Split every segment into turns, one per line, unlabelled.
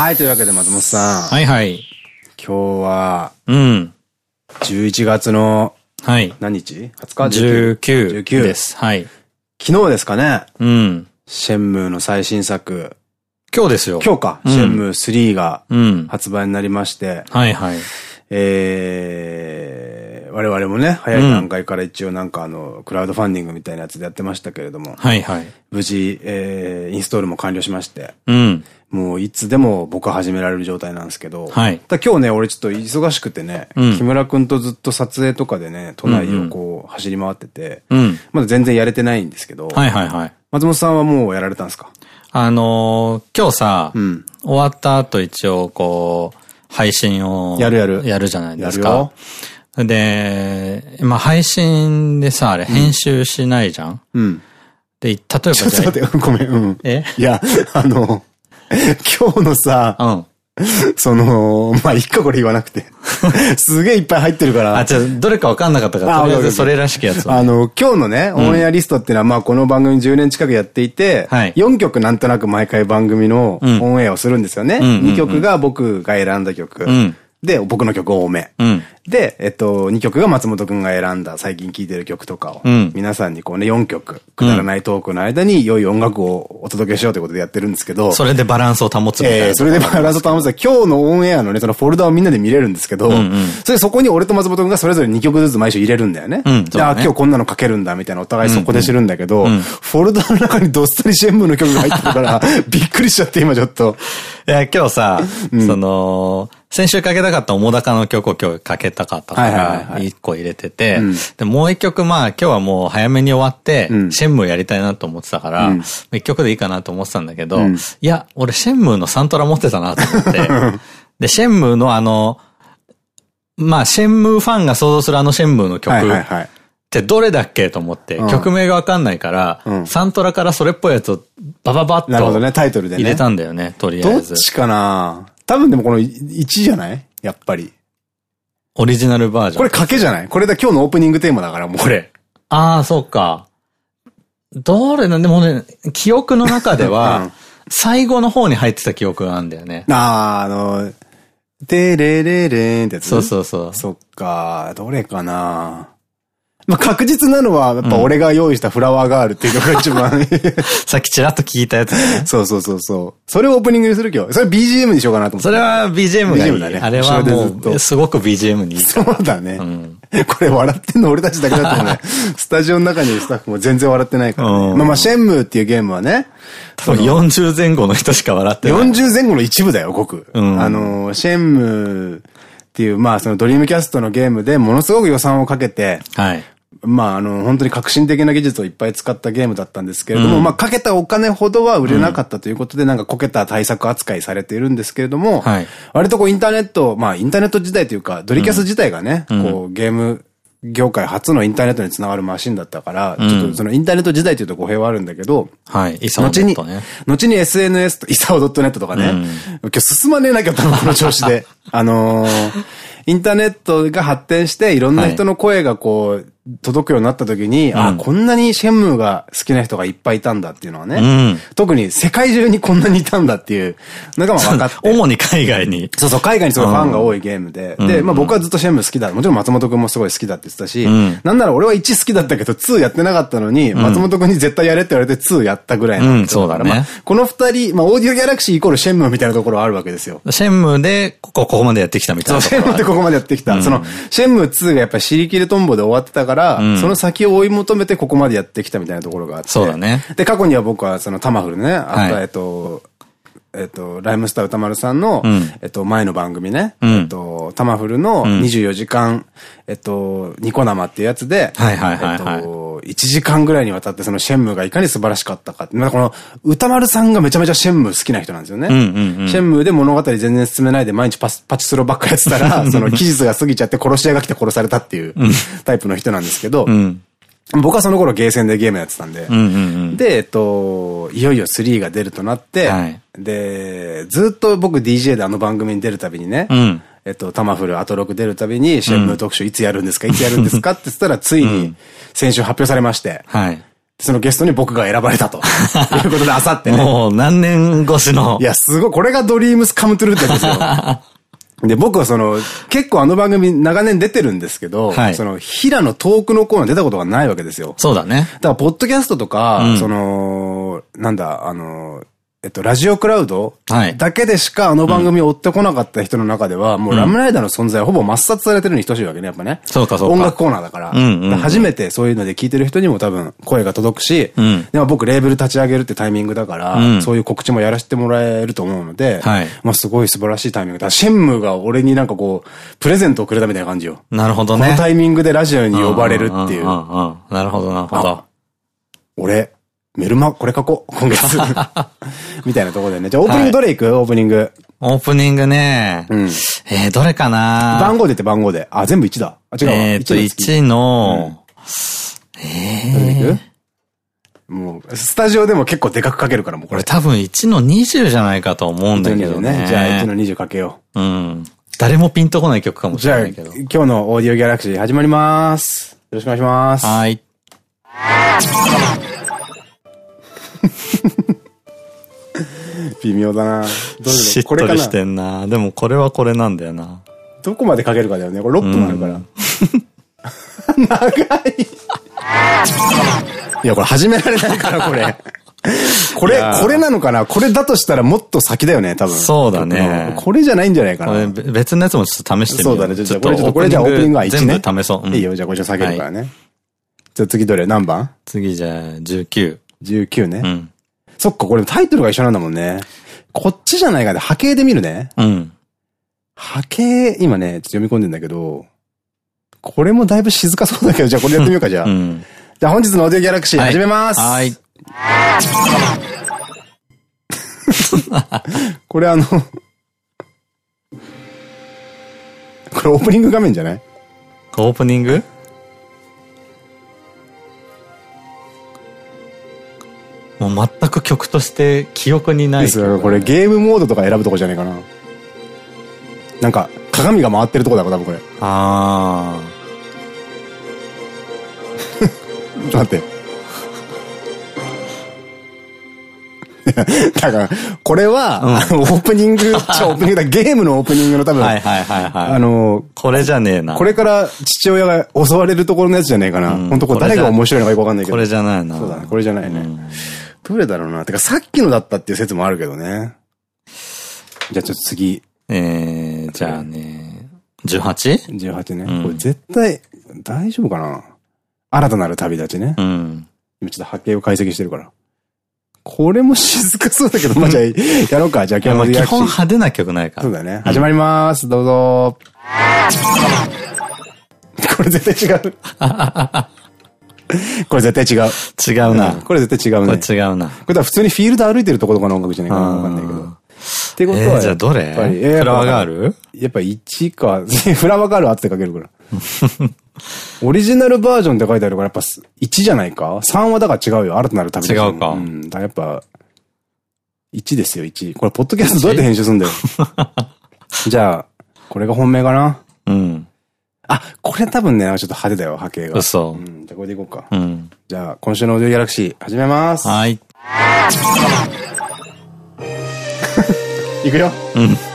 はい、というわけで松本さん。
はいはい。
今日は、
うん。
11月の、
はい。
何日 ?20 日
？19
19
です。はい。
昨日ですかね？
うん。
シェンムーの最新作。
今日ですよ。
今日か。
うん
シェンムー3が
うん。
発売になりまして、
はいはい。
えー、我々もね、早い段階から一応なんかあの、クラウドファンディングみたいなやつでやってましたけれども、
はいはい。
無事、えー、インストールも完了しまして、
うん。
もういつでも僕は始められる状態なんですけど、
はい
ただ今日ね、俺ちょっと忙しくてね、
うん
木村くんとずっと撮影とかでね、都内をこう走り回ってて、
うん。
まだ全然やれてないんですけど、
はいはいはい。
松本さんはもうやられたんですか？
あのー今日さ、
うん。
終わった後一応こう、配信を。
やるやる
やるじゃないですか。で、まあ配信でさ、あれ編集しないじゃん、
うん。
で、例えば
ちょっと待って、ごめん、うん。
え？
いや、あの、今日のさ、
うん。
その、まあ、いっかこれ言わなくて。すげえいっぱい入ってるから。
あ、じゃどれかわかんなかったから、
あ
とりあえずそれらしきやつ
あの、今日のね、オンエアリストっていうのは、まあ、この番組10年近くやっていて、
はい
4曲なんとなく毎回番組の
うん
オンエアをするんですよね。
うん
2曲が僕が選んだ曲。
うん
で、僕の曲多め。
うん。
で、えっと、2曲が松本くんが選んだ最近聴いてる曲とかを、
うん
皆さんにこうね、4曲、くだらないトークの間に良い音楽をお届けしようということでやってるんですけど、
それでバランスを保つみたいな。
ええそれでバランスを保つ今日のオンエアのね、そのフォルダをみんなで見れるんですけど、
んうん
それそこに俺と松本君がそれぞれ2曲ずつ毎週入れるんだよね。
うん
で、あ、今日こんなの書けるんだ、みたいなお互いそこで知るんだけど、
んうん
フォルダの中にどっさりシェンムーの曲が入ってるから、びっくりしちゃって今ちょっと。
いや、今日さ、その、先週かけたかった桃高の曲を今日かけたかったから、
はい
一個入れてて
うん、
で、もう一曲まあ今日はもう早めに終わって
う、ん。
シェンムーやりたいなと思ってたから
うん、
一曲でいいかなと思ってたんだけど
うん、
いや、俺シェンムーのサントラ持ってたなと思って、で、シェンムーのあの、まあ、シェンムーファンが想像するあのシェンムーの曲っ
はい。
てどれだっけと思って、
うん
曲名がわかんないから
う、ん
サントラからそれっぽいやつをバババッと
なるほどね、タイトルでね。
入れたんだよね、とりあ
ど
えず。
っちかな？多分でもこの1じゃない？やっぱり。
オリジナルバージョン。
これ賭けじゃない？これだ、今日のオープニングテーマだから、もうこれ。
ああ、そうか。どれなんでもね、記憶の中で
う
は
ん、
最後の方に入ってた記憶があるんだよね。
あー、あの、でれれれんってやつ。
そうそうそう。
そっか、どれかな？まあ、確実なのは、やっぱ俺が用意したフラワーガールっていう曲が一番、
さっきちらっと聞いたやつね。
そうそうそうそう。それをオープニングにする今日。それ BGM にしようかなと思って。
それは BGM がい
BGM
い。
だね
あれはもう、すごく BGM にいいか
そうだね。
ん
これ笑ってんの俺たちだけだと思うね。スタジオの中にいるスタッフも全然笑ってないからね。
うん
まあまあ、シェンムーっていうゲームはね、
多分40前後の人しか笑ってない。
40前後の一部だよ、ごく。
うん
あの、シェンムーっていう、まあそのドリームキャストのゲームでものすごく予算をかけて、
はい。
まあ、あの、本当に革新的な技術をいっぱい使ったゲームだったんですけれども、
うん。
まあ、かけたお金ほどは売れなかったということで、なんかこけた対策扱いされているんですけれども、
はい。
割とこうインターネット、まあ、インターネット時代というか、ドリキャス自体がね、
うん。
こう、ゲーム、業界初のインターネットにつながるマシンだったから、
うん。
ちょっとそのインターネット時代というと語弊はあるんだけど、
はい。イサ
後に
ね。、
後に SNS と、イサオ .net とかね、
うん。
今日進まねえなきゃったの、この調子で。あのーインターネットが発展して、いろんな人の声がこう、届くようになった時に、あ、
うん
こんなにシェンムーが好きな人がいっぱいいたんだっていうのはね、
うん
特に世界中にこんなにいたんだっていうのがまあ分かって。
主に海外に。
そうそう、海外にすごいファンが多いゲームで。
うん
で、まあ僕はずっとシェンムー好きだ。もちろん松本くんもすごい好きだって言ってたし、
うん
なんなら俺は1好きだったけど2やってなかったのに、松本くんに絶対やれって言われて2やったぐらいなん
うんそうだね
まあこの二人、まあオーディオギャラクシーイコールシェンムーみたいなところはあるわけですよ。
シェンムーで、ここ、ここまでやってきたみたい
そう、
なところはある。
シェンムーってここまでやってきた。
うん
その、シェンムー2がやっぱり尻切れトンボで終わってたから、
うん
その先を追い求めてここまでやってきたみたいなところがあって。
そうだね。
で、過去には僕はそのタマフルね、あと、
はい
えっと、えっと、ライムスター歌丸さんの、
うん。
えっと、前の番組ね、
うん。
えっと、タマフルの
うん。
24時間、えっと、ニコ生っていうやつで、
はいはいはいはい。
えっと、1時間ぐらいにわたってそのシェンムーがいかに素晴らしかったか。って。まあこの、歌丸さんがめちゃめちゃシェンムー好きな人なんですよね。シェンムーで物語全然進めないで毎日パスパチスロばっかやってたら、その期日が過ぎちゃって殺し屋が来て殺されたっていうタイプの人なんですけど、
うん。
僕はその頃ゲーセンでゲームやってたんで。で、えっと、いよいよ3が出るとなって、
はい
で、ずっと僕 DJ であの番組に出るたびにね、
うん
えっと、タマフル、アトロク出るたびに、シェンムー特集いつやるんですか？いつやるんですか？って言ったら、ついに先週発表されまして、
はい。
そのゲストに僕が選ばれたと。いうことで、あさってね。
もう何年越しの。
いや、すごい、これがドリームスカムトゥルーってやつですよ。で、僕はその、結構あの番組長年出てるんですけど、はい、その、平のトークのコーナー出たことがないわけですよ。
そうだね。
だから、ポッドキャストとか、うん、その、なんだ、あの、えっと、ラジオクラウドだけでしかあの番組を追ってこなかった人の中では、もうラムライダーの存在はほぼ抹殺されてるに等しいわけね、やっぱね。
そうかそうか。
音楽コーナーだから。初めてそういうので聞いてる人にも多分声が届くし、うん、でも僕レーベル立ち上げるってタイミングだから、うん、そういう告知もやらせてもらえると思うので、はい、まあすごい素晴らしいタイミングだ。シェンムーが俺になんかこう、プレゼントをくれたみたいな感じよ。
なるほどね。
このタイミングでラジオに呼ばれるっていう。
なるほど、なるほど。
俺、メルマ、これ書こう、今月。みたいなところでね。じゃあオープニングどれいく、はい、オープニング。
オープニングね。うん。えー、どれかな？
番号でって番号で。あ、全部1だ。あ、違う
えっと、1の、
うん、えー、どれいく？もう、スタジオでも結構でかく書けるから、もう
これ。多分1の20じゃないかと思うんだけどね。
じゃあ1の20書けよ
う。うん。誰もピンとこない曲かもしれないけど。
じゃあ、今日のオーディオギャラクシー始まります。よろしくお願いします。
はい。
微妙だな。
どうしっとりしてんな。でもこれはこれなんだよな。
どこまでかけるかだよね。これ6分あるから。長い。いや、これ始められないから、これ。これ、これなのかな？これだとしたらもっと先だよね、多分。
そうだね。
これじゃないんじゃないかな。
別のやつもちょっと試してみ
よう。そうだね。じゃあこれちょっと、これじゃあオープニングは1ね。
全部試そう。
いいよ、じゃあこれじゃ下げるからね。じゃあ次どれ？何番？
次じゃあ19。
19ね。うん。そっか、これタイトルが一緒なんだもんね。こっちじゃないかね。波形で見るね。
うん。
波形、今ね、ちょっと読み込んでんだけど、これもだいぶ静かそうだけど、じゃあこれやってみようか、じゃあ。うん、じゃあ本日のオーディオギャラクシー始めます。
はい。
これあのこれオープニング画面じゃない？
オープニング？もう全く曲として記憶にない、
ですこれゲームモードとか選ぶとこじゃないかな。なんか、鏡が回ってるとこだから、多分これ。
ああ。
ちょっと待って。だから、これは、うん、オープニング、オープニングだ、ゲームのオープニングの多分、はいはいはいはい。あの、
これじゃねえな。
これから父親が襲われるところのやつじゃねえかな。うん、本当これ誰が面白いのかよくわかんないけど。
これじゃないな。
そうだね、これじゃないね。うんどれだろうな。てか、さっきのだったっていう説もあるけどね。じゃあちょっと次。
えー、じゃあね、18?18
ね。うん、これ絶対、大丈夫かな新たなる旅立ちね。
うん。
今ちょっと波形を解析してるから。これも静かそうだけど、まあじゃあ、やろうか。じゃあ今日の
基本派手な曲ないか
そうだね。始まります。どうぞ。これ絶対違う。これ絶対違う。
違うな。
これ絶対違うね。
これ違うな。
これは普通にフィールド歩いてるところとかの音楽じゃないかなわかんないけど。ってことは。
じゃあどれ？やっぱり、フラワーガール？
やっぱ1か。フラワーガールあって書けるから。オリジナルバージョンって書いてあるから、やっぱ1じゃないか ?3 はだから違うよ。新たなる旅
違うか。う
ん。だやっぱ、1ですよ、1。これ、ポッドキャストどうやって編集すんだよ。じゃあ、これが本命かな？
うん。
あ、これ多分ね、ちょっと派手だよ、波形が。
嘘。
うん。じゃあこれでいこうか。
うん。
じゃあ、今週のオーディオギャラクシー、始めます。
はい。
いくよ。
うん。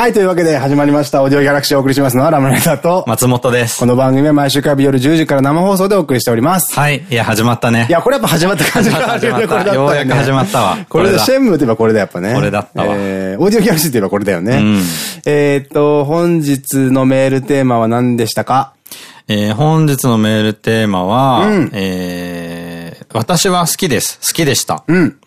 はい、というわけで始まりました。オーディオギャラクシーをお送りしますのはラムネタと
松本です。
この番組は毎週火曜日夜10時から生放送でお送りしております。
はい。いや、始まったね。
いや、これやっぱ始まった感じが
あるよね。これだった、ようやく始まったわ。
これで、シェンムーといえばこれだやっぱね。
これだったわ。
えー、オーディオギャラクシーといえばこれだよね。うん、えっと、本日のメールテーマは何でしたか？
えー、本日のメールテーマは、うん、えー、私は好きです。好きでした。
うん。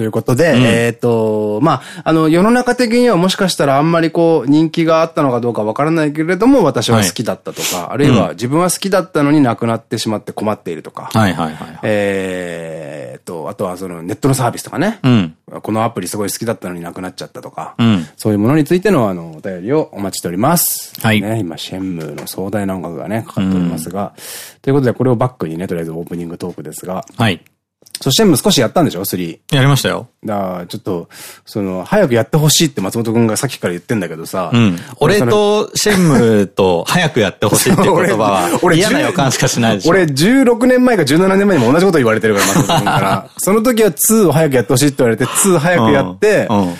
ということで、うん、えっと、まあ、あの、世の中的にはもしかしたらあんまりこう、人気があったのかどうかわからないけれども、私は好きだったとか、はい、あるいは自分は好きだったのになくなってしまって困っているとか、
はいはいはい。
えっと、あとはそのネットのサービスとかね、
うん、
このアプリすごい好きだったのになくなっちゃったとか、
うん、
そういうものについてのあの、お便りをお待ちしております。
はい。
ね、今、シェンムーの壮大な音楽がね、かかっておりますが、うん、ということで、これをバックにね、とりあえずオープニングトークですが、
はい。
そして少しやったんでしょ ?3。
やりましたよ。
だから、ちょっと、その、早くやってほしいって松本くんがさっきから言ってんだけどさ。
うん。俺とシェンムと早くやってほしいって言葉は、俺嫌な予感しかしないでしょ。
俺16年前か17年前にも同じこと言われてるから、松本くんから。その時は2を早くやってほしいって言われて、2早くやって、うんうん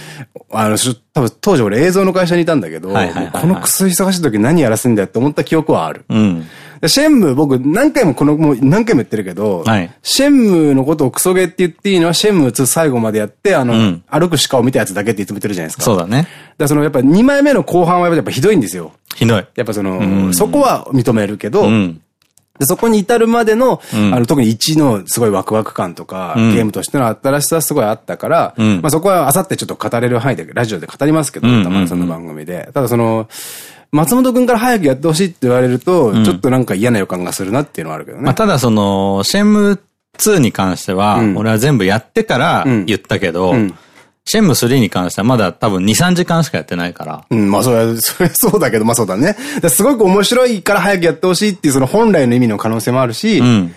あの、多分当時俺映像の会社にいたんだけど、このクソ忙しい時何やらせんだよって思った記憶はある。うん、シェンム、僕何回もこの、もう何回も言ってるけど、はい、シェンムのことをクソゲーって言っていいのは、シェンム2最後までやって、あの、うん、歩く鹿を見たやつだけっていつも言ってるじゃないですか。
そうだね。だ
からそのやっぱ2枚目の後半はやっぱひどいんですよ。
ひどい。
やっぱその、そこは認めるけど、うんで、そこに至るまでの、うん、あの、特に1のすごいワクワク感とか、うん、ゲームとしての新しさはすごいあったから、うん、まあそこはあさってちょっと語れる範囲で、ラジオで語りますけど、たまにその番組で。ただその、松本くんから早くやってほしいって言われると、ちょっとなんか嫌な予感がするなっていうのはあるけどね。まあ
ただその、シェンム2に関しては、俺は全部やってから言ったけど、シェンム3に関してはまだ多分2、3時間しかやってないから。
うん、まあそれ、それ そうだけど、まあそうだね。すごく面白いから早くやってほしいっていうその本来の意味の可能性もあるし、うん、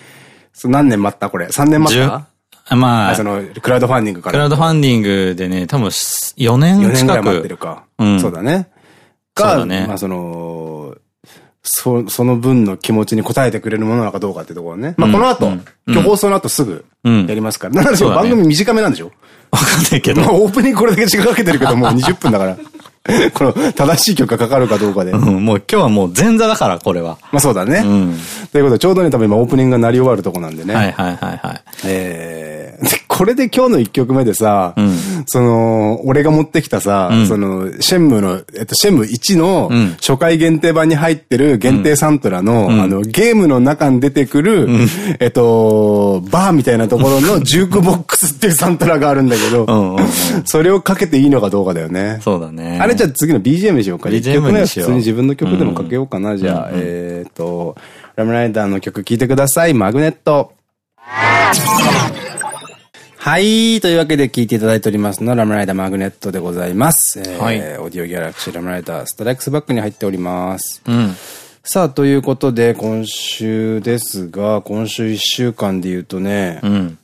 何年待ったこれ ?3 年待った？まあ、その、クラウドファンディングか
ら。クラウドファンディングでね、多分4年近く。4年ぐらい
待ってるか。うん。そうだね。か、そうね。まあその、そ、その分の気持ちに応えてくれるものなのかどうかってところね。まあこの後、今日放送の後すぐやりますから。なんで番組短めなんでしょ？
わかんないけど。
まあオープニングこれだけ時間かけてるけど、もう20分だから。この正しい曲がかかるかどうかで。う
ん、もう今日はもう前座だから、これは。
まあそうだね。うん、ということで、ちょうどね、多分今オープニングが鳴り終わるとこなんでね。
はいはいはいはい。
えー、これで今日の一曲目でさ、うん、その、俺が持ってきたさ、うん、その、シェンムの、えっと、シェンム1の初回限定版に入ってる限定サントラの、あの、ゲームの中に出てくる、えっと、バーみたいなところの ジュークボックスっていうサントラがあるんだけど、それをかけていいのかどうかだよね。
そうだね。
あれじゃあ次の BGM にしようか。1曲目は普通に自分の曲でもかけようかな。じゃあ、えっと、ラムライダーの曲聴いてください。マグネット。はい。というわけで聴いていただいておりますのラムライダーマグネットでございます。えー、はい。オーディオギャラクシーラムライダーストライクスバックに入っております。うん。さあ、ということで、今週ですが、今週1週間で言うとね、うん、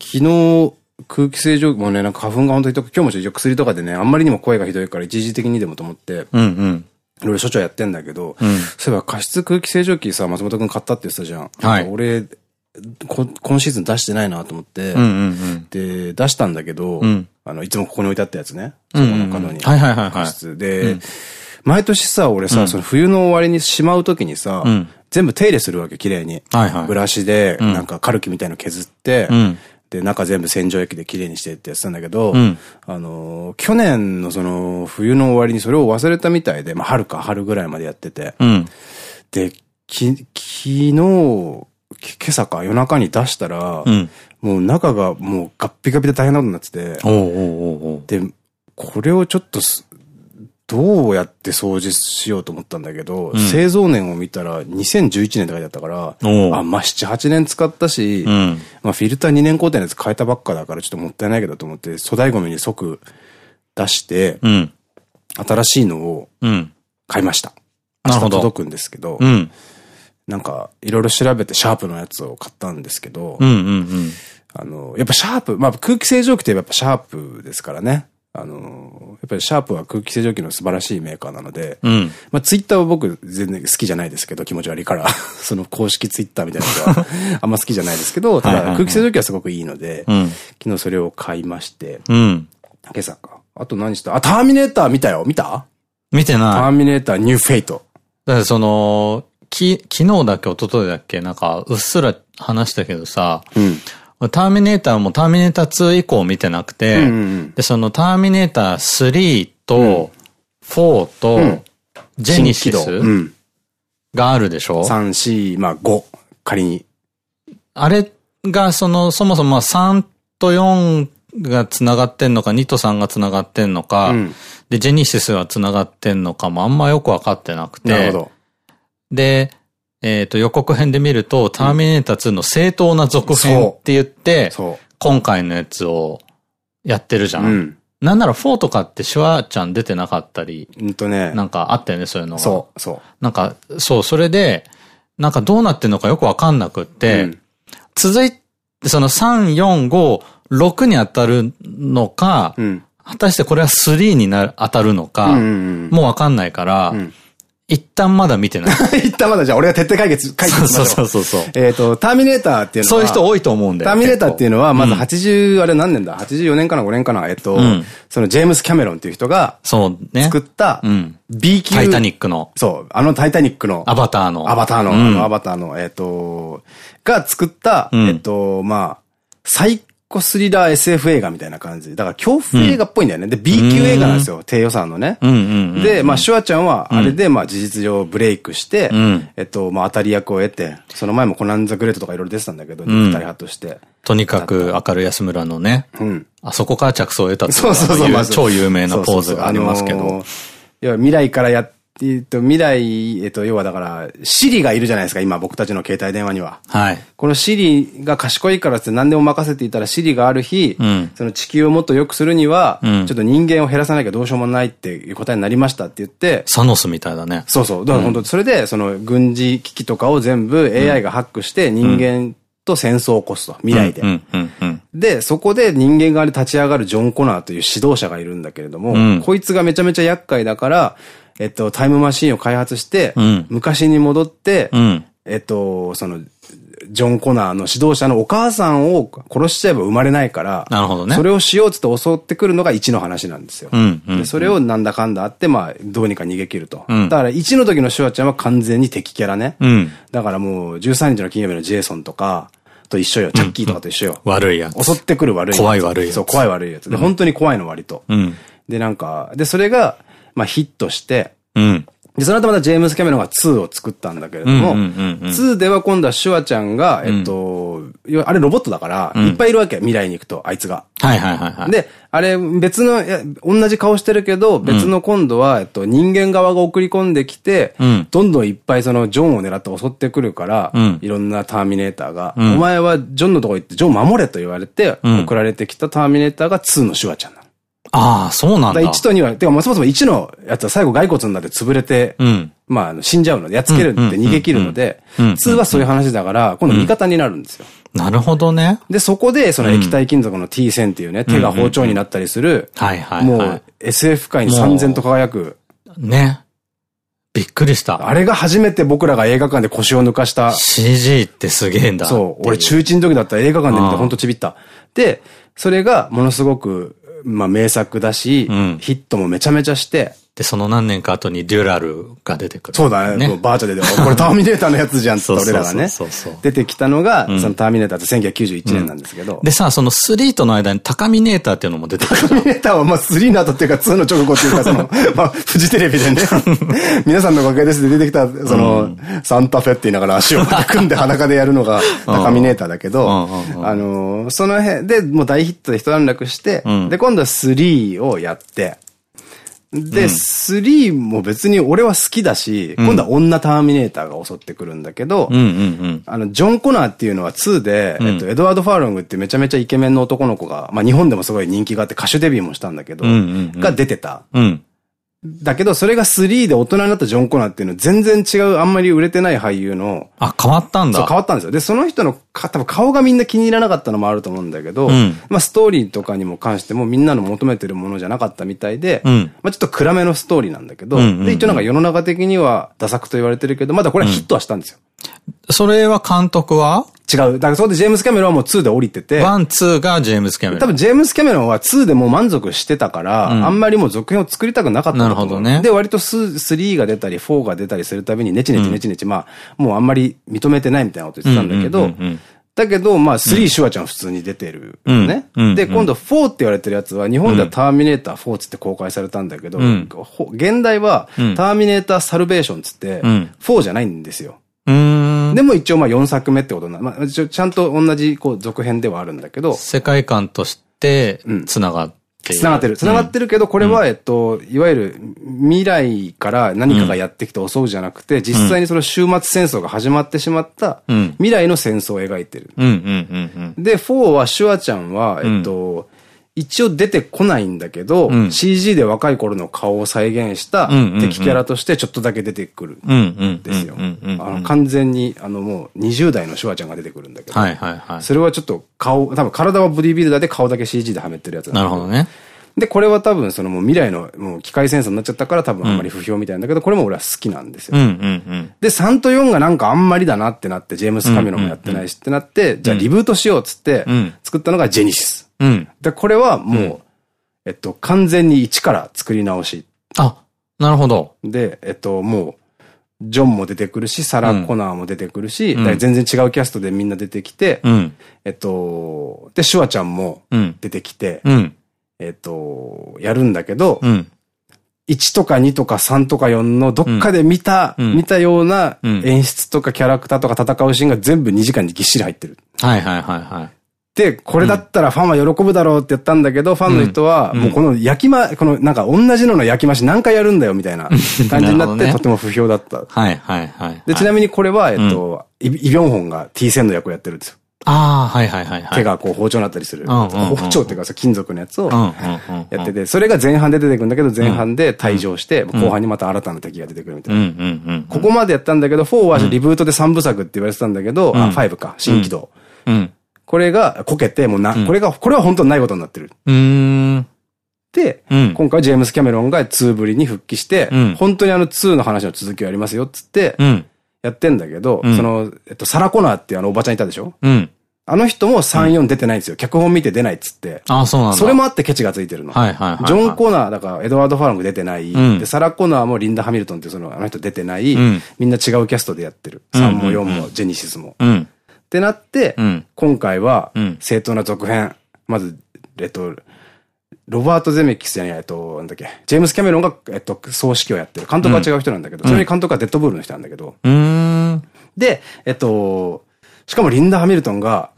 昨日、空気清浄機もね、なんか花粉が本当に、今日も一応薬とかでね、あんまりにも声がひどいから一時的にでもと思って、うんうん。いろいろ所長やってんだけど、うん、そういえば加湿空気清浄機さ、松本くん買ったって言ってたじゃん。はい。俺、今シーズン出してないなと思って、で、出したんだけど、うん、あの、いつもここに置いてあったやつね。そこの角に。はいはいはいはい。で、うん、毎年さ、俺さ、その冬の終わりにしまうときにさ、全部手入れするわけ、綺麗に。はいはい、ブラシで、なんかカルキみたいの削って、で、中全部洗浄液で綺麗にしてってやってたんだけど、うん、あの、去年のその、冬の終わりにそれを忘れたみたいで、まあ、春か春ぐらいまでやってて、うん、で、き、昨日、今朝か夜中に出したら、うん、もう中がもうガッピガピで大変なことになってて、で、これをちょっとどうやって掃除しようと思ったんだけど、うん、製造年を見たら2011年って書いてあったから、あ、まあ、7、8年使ったし、うん、まあ、フィルター2年工程のやつ変えたばっかだからちょっともったいないけどと思って、粗大ゴミに即出して、うん、新しいのを買いました。明日届くんですけど、なんか、いろいろ調べてシャープのやつを買ったんですけど、あの、やっぱシャープ、まあ空気清浄機ってやっぱシャープですからね。あの、やっぱりシャープは空気清浄機の素晴らしいメーカーなので、うん、まあツイッターは僕全然好きじゃないですけど、気持ち悪いから、その公式ツイッターみたいなのは あんま好きじゃないですけど、ただ空気清浄機はすごくいいので、うん、昨日それを買いまして、うん、今朝か。あと何した？あ、ターミネーター見たよ見た？
見てない。
ターミネーターニューフェイト。
だからその、き、昨日だっけ一昨日だっけなんか、うっすら話したけどさ、うんターミネーターもターミネーター2以降見てなくて、で、そのターミネーター3と4とジェニシスがあるでしょ
?3、4、まあ5、仮に。
あれが、その、そもそも3と4が繋がってんのか、2と3が繋がってんのか、うん、で、ジェニシスは繋がってんのかもあんまよくわかってなくて。なるほど。で、えっと、予告編で見ると、ターミネーター2の正当な続編って言って、今回のやつをやってるじゃん。うん、なんなら4とかってシュワちゃん出てなかったり、うんとね、なんかあったよね、そういうのが。そう、そう。なんか、そう、それで、なんかどうなってんのかよくわかんなくって、うん、続いその3、4、5、6に当たるのか、うん、果たしてこれは3になる、当たるのか、もうわかんないから、うん一旦まだ見てない。
一旦まだじゃあ俺が徹底解決、解決しまし
ょう。そうそうそう
えっと、ターミネーターっていうの
は。そういう人多いと思うんだ
よ。ターミネーターっていうのは、まず80、あれ何年だ ?84 年かな ?5 年かな？えっと、そのジェームス・キャメロンっていう人が、そうね。作った、B 級。
タイタニックの。
そう、あのタイタニックの。
アバターの。
アバターの、あのアバターの、えっと、が作った、えっと、まあ、最構スリラー SF 映画みたいな感じ。だから恐怖映画っぽいんだよね。で、B 級映画なんですよ。低予算のね。で、まあ、シュワちゃんは、あれで、まあ、事実上ブレイクして、えっと、まあ、当たり役を得て、その前もコナンザグレートとかいろいろ出てたんだけど、肉体派として。
とにかく明るい安村のね。うん。あそこから着想を得たっていう。超有名なポーズがありますけど。
いや、未来からやっえっと、未来、えっと、要はだから、シリがいるじゃないですか、今僕たちの携帯電話には。はい。このシリが賢いからって何でも任せていたらシリがある日、うん、その地球をもっと良くするには、うん、ちょっと人間を減らさなきゃどうしようもないっていう答えになりましたって言って。
サノスみたいだね。
そうそう。だから本当、それで、その軍事機器とかを全部 AI がハックして人間と戦争を起こすと、未来で。で、そこで人間側で立ち上がるジョン・コナーという指導者がいるんだけれども、うん、こいつがめちゃめちゃ厄介だから、えっと、タイムマシンを開発して、うん、昔に戻って、うん、えっと、その、ジョン・コナーの指導者のお母さんを殺しちゃえば生まれないから、
なるほどね。
それをしようっつって襲ってくるのが1の話なんですよ。で、それをなんだかんだあって、まあ、どうにか逃げ切ると。うん、だから1の時のシュワちゃんは完全に敵キャラね。うん、だからもう、13日の金曜日のジェイソンとか、と一緒よ。チャッキーとかと一緒よ。
悪いや
つ。襲ってくる悪いやつ。
怖い悪いやつ。
そう、怖い悪いやつ。で、本当に怖いの割と。で、なんか、で、それが、まあヒットして、うん。で、その後またジェームス・キャメロンが2を作ったんだけれども、2では今度はシュワちゃんが、えっと、あれロボットだから、いっぱいいるわけ、未来に行くと、あいつが。
はいはいはいはい。
で、あれ、別の、同じ顔してるけど、別の今度は、えっと、人間側が送り込んできて、どんどんいっぱいその、ジョンを狙って襲ってくるから、いろんなターミネーターが、お前はジョンのとこ行って、ジョン守れと言われて、送られてきたターミネーターが2のシュワちゃん。
ああ、そうなんだ。だ
1と2は、てか、そもそも1のやつは最後骸骨になって潰れて、うん、まあ、死んじゃうので、やっつけるって逃げ切るので、2はそういう話だから、今度味方になるんですよ。
なるほどね。
で、そこで、その液体金属の T 線っていうね、手が包丁になったりする、はいはい。もう、SF 界に三千と輝く。
ね。びっくりした。
あれが初めて僕らが映画館で腰を抜かした。
CG ってすげえんだ。
そう。俺中1の時だったら映画館で見てほんとちびった。で、それがものすごくまあ名作だし、うん、ヒットもめちゃめちゃして、
で、その何年か後にデュラルが出てくる、
そうだね。バーチャルで、これターミネーターのやつじゃんって俺らがね。出てきたのが、そのターミネーターって1991年なんですけど。
でさ、その3との間にタカミネーターっていうのも出てくる。
タカミネーターはまあ3の後っていうか2の直後っていうか、その、まあフジテレビでね、皆さんのおかげですで出てきた、その、サンタフェって言いながら足を組んで裸でやるのがタカミネーターだけど、あの、その辺でもう大ヒットで一段落して、で、今度は3をやって、で、3も別に俺は好きだし、今度は女ターミネーターが襲ってくるんだけど、あの、ジョン・コナーっていうのは2で、えっと、エドワード・ファーロングってめちゃめちゃイケメンの男の子が、まあ日本でもすごい人気があって歌手デビューもしたんだけど、が出てた。だけど、それが3で大人になったジョン・コナーっていうのは全然違う、あんまり売れてない俳優の。
あ、変わったんだ。
そう、変わったんですよ。で、その人の、多分顔がみんな気に入らなかったのもあると思うんだけど、うん、まあストーリーとかにも関してもみんなの求めてるものじゃなかったみたいで、うん、まあちょっと暗めのストーリーなんだけど、で、一応なんか世の中的にはダ作と言われてるけど、まだこれはヒットはしたんですよ。
それは監督は？
違う。だからそこでジェームス・キャメロンはもう2で降りてて。
1、2がジェームス・キャメロン。
多分ジェームス・キャメロンは2でもう満足してたから、うん、あんまりもう続編を作りたくなかったな
るほどね。
で、割と3が出たり4が出たりするたびにネチネチネチネチ、うん、まあ、もうあんまり認めてないみたいなこと言ってたんだけど、だけど、まあ、3、シュワちゃん普通に出てる。ね。で、今度4って言われてるやつは、日本ではターミネーター4つって公開されたんだけど、現代は、ターミネーターサルベーションつって、4じゃないんですよ。でも一応まあ4作目ってことな、まあ、ちゃんと同じこう続編ではあるんだけど。
世界観として繋がって
る。繋がってる。繋がってるけど、これは、えっと、いわゆる未来から何かがやってきて襲うじゃなくて、実際にその終末戦争が始まってしまった未来の戦争を描いてる。で、4はシュワちゃんは、えっと、一応出てこないんだけど、うん、CG で若い頃の顔を再現した敵キャラとしてちょっとだけ出てくるんですよ。完全に、あのもう20代のシュワちゃんが出てくるんだけど、それはちょっと顔、多分体はボディビルダーで顔だけ CG ではめてるやつ
なるほどね。
で、これは多分そのもう未来のもう機械戦争になっちゃったから多分あんまり不評みたいなんだけど、これも俺は好きなんですよ。で、3と4がなんかあんまりだなってなって、ジェームス・カメロンもやってないしってなって、じゃあリブートしようっつって、作ったのがジェニシス。で、これはもう、えっと、完全に一から作り直し。
あ、なるほど。
で、えっと、もう、ジョンも出てくるし、サラ・コナーも出てくるし、うん、全然違うキャストでみんな出てきて、うん、えっと、で、シュワちゃんも出てきて、うん、えっと、やるんだけど、1とか2とか3とか4のどっかで見た、見たような演出とかキャラクターとか戦うシーンが全部2時間にぎっしり入ってる。
はいはいはいはい。
で、これだったらファンは喜ぶだろうって言ったんだけど、ファンの人は、もうこの焼きま、このなんか同じのの焼き増し何回やるんだよみたいな 感じになって、とても不評だった。
はいはいはい。
で、ちなみにこれは、えっと、イビョンホンが T 線の役をやってるんですよ。
ああ、はいはいはい。
手がこう包丁になったりする。包丁っていうかさ、金属のやつをやってて、それが前半で出てくるんだけど、前半で退場して、後半にまた新たな敵が出てくるみたいな。ここまでやったんだけど、4はリブートで3部作って言われてたんだけど、あ、5か、新起動。これがこけて、もうな、これが、これは本当にないことになってる。で、今回ジェームス・キャメロンが2ぶりに復帰して、本当にあの2の話の続きをやりますよっつって、やってんだけど、その、えっと、サラ・コナーっていうあのおばちゃんいたでしょ？あの人も3、4出てないんですよ。脚本見て出ないっつって。
あ、そうなんだ。
それもあってケチがついてるの。はいはいジョン・コナー、だからエドワード・ファラング出てない。で、サラ・コナーもリンダ・ハミルトンってその、あの人出てない。みんな違うキャストでやってる。3も4もジェニシスも。ってなって、うん、今回は、正当な続編。まず、えっと、ロバート・ゼメキスじゃない、えっと、なんだっけ、ジェームス・キャメロンが、えっと、総指揮をやってる。監督は違う人なんだけど、うん、それに監督はデッドブールの人なんだけど。で、えっと、しかもリンダ・ハミルトンが、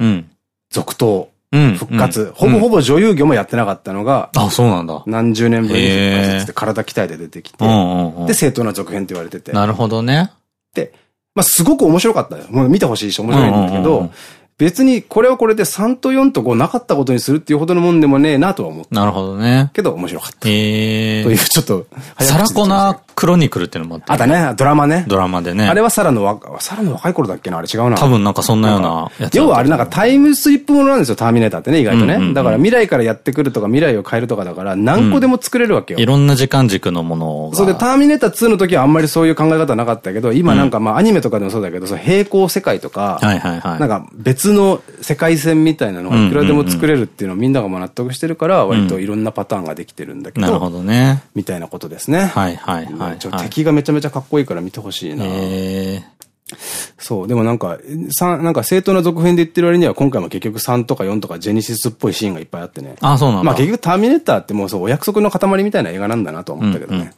続投。復活。ほぼほぼ女優業もやってなかったのが、
あ、そうなんだ。
何十年ぶりに復活して体鍛えて出てきて、で、正当な続編って言われてて。
なるほどね。
で、まあ、すごく面白かったよ。もう見てほしいし面白いんだけど、別にこれはこれで3と4と5なかったことにするっていうほどのもんでもねえなとは思った。
なるほどね。
けど面白かった。へえ。というちょっと。
サラコナクロニクルっていうのもあった、
あったね、ドラマね。
ドラマでね。
あれはサラの若、サラの若い頃だっけな？あれ違うな。
多分なんかそんなような
やつ。要はあれなんかタイムスリップものなんですよ、ターミネーターってね、意外とね。だから未来からやってくるとか未来を変えるとかだから何個でも作れるわけよ。
いろんな時間軸のもの
そうで、ターミネーター2の時はあんまりそういう考え方なかったけど、今なんかまあアニメとかでもそうだけど、その平行世界とか、はいはいはい。なんか別の世界線みたいなのがいくらでも作れるっていうのをみんなが納得してるから、割といろんなパターンができてるんだけど。
なるほどね。
みたいなことですね。
はいはいはい。
敵がめちゃめちゃかっこいいから見てほしいな。そう。でもなんか、三、なんか正当な続編で言ってる割には今回も結局3とか4とかジェニシスっぽいシーンがいっぱいあってね。
あ、そうなんだ。
まあ結局ターミネーターってもうそうお約束の塊みたいな映画なんだなと思ったけどね。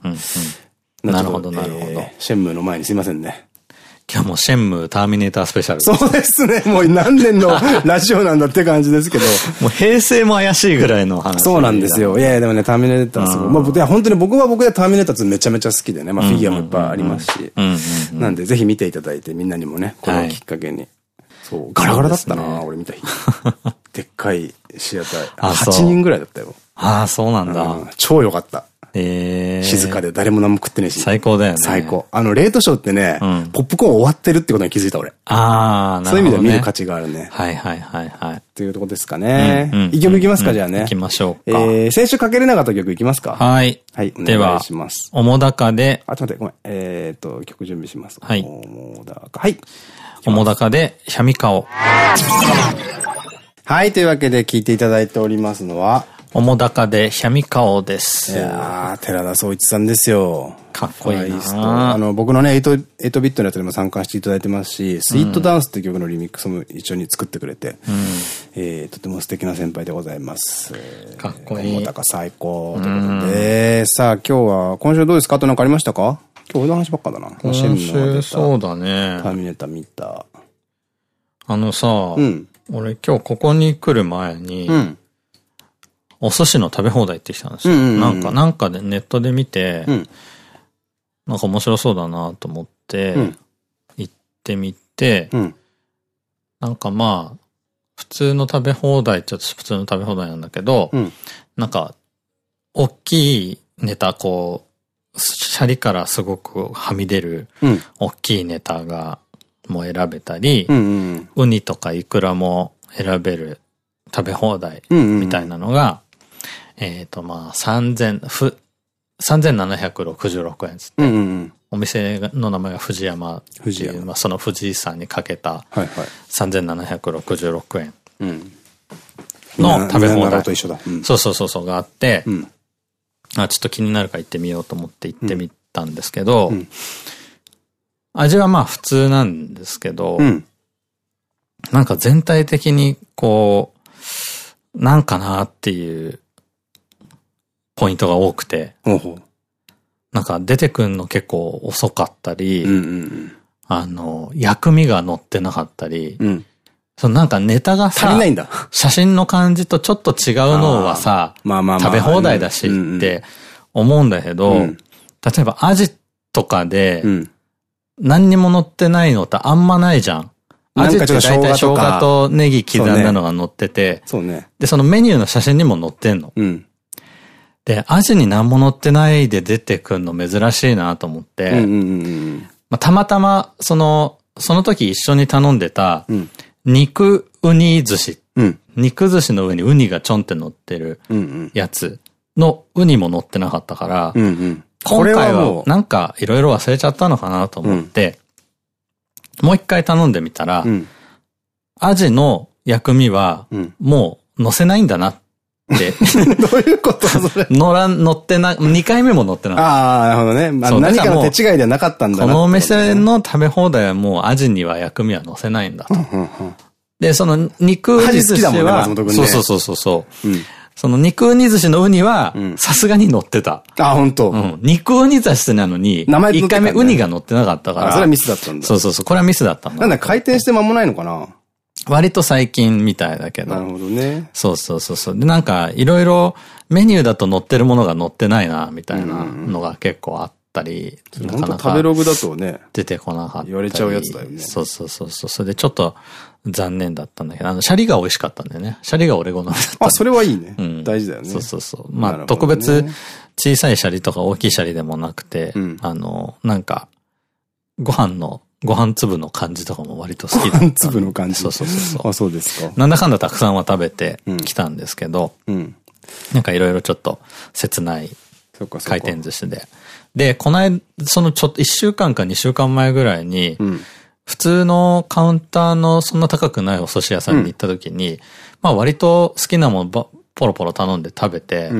なるほど、なるほど。
シェンムーの前にすいませんね。
今日もシェンムーターミネータースペシャル。
そうですね。もう何年の ラジオなんだって感じですけど。
もう平成も怪しいぐらいの話。
そうなんですよ。いやいや、でもね、ターミネーターすごい。まあ、いや、本当に僕は僕でターミネーターめちゃめちゃ好きでね。まあ、フィギュアもいっぱいありますし。なんで、ぜひ見ていただいて、みんなにもね、このきっかけに。そう。ガラガラだったな、俺見た日。でっかいシアター。8人ぐらいだったよ。
ああ、そうなんだ。
超良かった。え静かで誰も何も食ってねえし。
最高だよね。
最高。あの、レートショーってね、うん、ポップコーン終わってるってことに気づいた俺。ああ、なるほど、そういう意味では見る価値があるね。
はいはいはいはい。
というとこですかね。一曲いきますか、じゃあね。
いきましょう
か。えー、先週かけれなかった曲いきますか？
はい。
はい、お願いします。
おもだかで。
あ、ちょっと待って、ごめん。えっと、曲準備します。
はい。
おもだか。はい。
おもだかで、シャミカオ。
はい、というわけで聞いていただいておりますのは、
おもだかでシャミカオです。
いやー、寺田総一さんですよ。
かっこいいな
あの、僕のね、8, 8ビットのやつでも参加していただいてますし、スイートダンスっていう曲のリミックスも一緒に作ってくれて、うん、えー、とても素敵な先輩でございます。
かっこいい。
おもだか最高ということで、さあ今日は、今週どうですか？あと何かありましたか？今日俺の話ばっかだな。
今週そうだね。
ターミネーター見た。
あのさ、うん、俺今日ここに来る前に、うんお寿司の食べ放題行ってきたんですよ。なんか、なんかでネットで見て、うん、なんか面白そうだなと思って、行ってみて、うん、なんかまあ、普通の食べ放題っちゃ普通の食べ放題なんだけど、うん、なんか、大きいネタ、こう、シャリからすごくはみ出る、大きいネタが、も選べたり、ウニとかイクラも選べる食べ放題みたいなのが、えっと、まあ、3000、ふ、3766円つって、お店の名前が藤山っていう、まあ、その藤井さんにかけた3766円の食べ放題。そうそうそうそうがあって、うん、あ、ちょっと気になるから行ってみようと思って行ってみたんですけど、うん、味はまあ普通なんですけど、うん、なんか全体的にこう、なんかなっていうポイントが多くて、なんか出てくんの結構遅かったり、あの、薬味が載ってなかったり、うん、そのなんかネタがさ、
足りないんだ。
写真の感じとちょっと違うのはさ、まあまあ食べ放題だしって思うんだけど、例えばアジとかで、何にも載ってないのってあんまないじゃん。アジって大体生姜とネギ刻んだのが載ってて。で、そのメニューの写真にも載ってんの。うん。で、アジに何も乗ってないで出てくるの珍しいなと思って、たまたま、その、その時一緒に頼んでた、肉ウニ寿司、うん、肉寿司の上にウニがちょんって乗ってるやつのウニも乗ってなかったから、今回はなんかいろいろ忘れちゃったのかなと思って、もう一回頼んでみたら、アジの薬味はもう乗せないんだなっ
どういうことそれ？
乗ら、乗ってな、2回目も乗ってなかった。
ああ、なるほどね。まあ、何かの手違いではなかったんだ
このお店の食べ放題はもうアジには薬味は乗せないんだと。で、その肉
寿司は、
そうそうそうそう。その肉ウニ寿司のウニは、さすがに乗ってた。
あ、本当。
うん。肉ウニ寿司なのに、名前1回目ウニが乗ってなかったから。
それはミスだったんだ。
そうそうそう。これはミスだったんだ。
なんだ、開店して間もないのかな？
割と最近みたいだけど。
なるほどね。
そうそうそうそう。で、なんか、いろいろメニューだと載ってるものが載ってないな、みたいなのが結構あったり。
なかなか。食べログだとね。
出てこなかった。
言われちゃうやつだよね。
そうそうそうそう。それでちょっと残念だったんだけど、あの、シャリが美味しかったんだよね。シャリが俺好みだった。
あ、それはいいね。うん。大事だよね。
そうそうそう。まあ、特別小さいシャリとか大きいシャリでもなくて、あの、なんか、ご飯のご飯粒の感じとかも割と好きだった。ご飯
粒の感じ
そうそうそう。
あ、そうですか。
なんだかんだたくさんは食べてきたんですけど、うん、なんかいろいろちょっと切ない回転寿司で。で、この間、そのちょっと1週間か2週間前ぐらいに、うん、普通のカウンターのそんな高くないお寿司屋さんに行った時に、うん、まあ割と好きなものポロポロ頼んで食べて、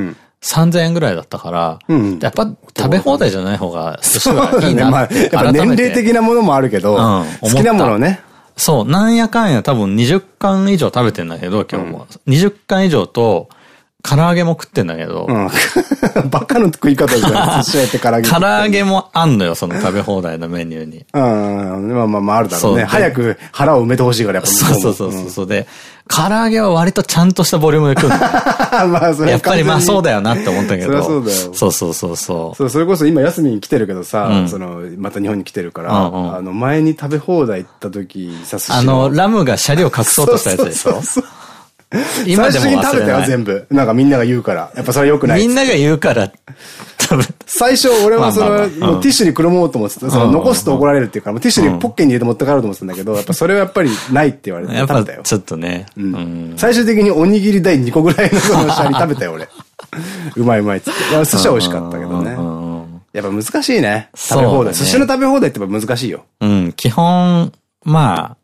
3000円ぐらいだったから、うん、やっぱ食べ放題じゃない方が寿司はいいなって。ね、まあ、やっぱ
年齢的なものもあるけど、うん、好きなものね。
そう、なんやかんや多分20巻以上食べてんだけど、今日も。うん、20巻以上と、唐揚げも食ってんだけど。うん。
バカの食い方じゃん。寿司屋って唐揚げ。
唐揚げもあんのよ、その食べ放題のメニューに。
うん。まあまあまああるだろうね。早く腹を埋めてほしいからやっぱ
そうそうそうそう。で、唐揚げは割とちゃんとしたボリュームで食う まあそれやっぱりまあそうだよなって思ったけど。そりゃそうだよ。そうそうそうそう。
そう、それこそ今休みに来てるけどさ、その、また日本に来てるから、あの、前に食べ放題行った時、
さあの、ラムがシャリを隠そうとしたやつでしょ？そうそうそう。
今でも最初に食べたよ、全部。なんかみんなが言うから。やっぱそれ良くない。
みんなが言うから、
多分。最初俺はその、ティッシュにくるもうと思ってた。その残すと怒られるっていうから、ティッシュにポッケに入れて持って帰ろうと思ってたんだけど、やっぱそれはやっぱりないって言われて
食べたよ。ちょっとね。
最終的におにぎり第2個ぐらいのそのシャリ食べたよ、俺。うまいうまいっつって。寿司は美味しかったけどね。やっぱ難しいね。食べ放題。寿司の食べ放題ってやっぱ難しいよ。
うん、基本、まあ、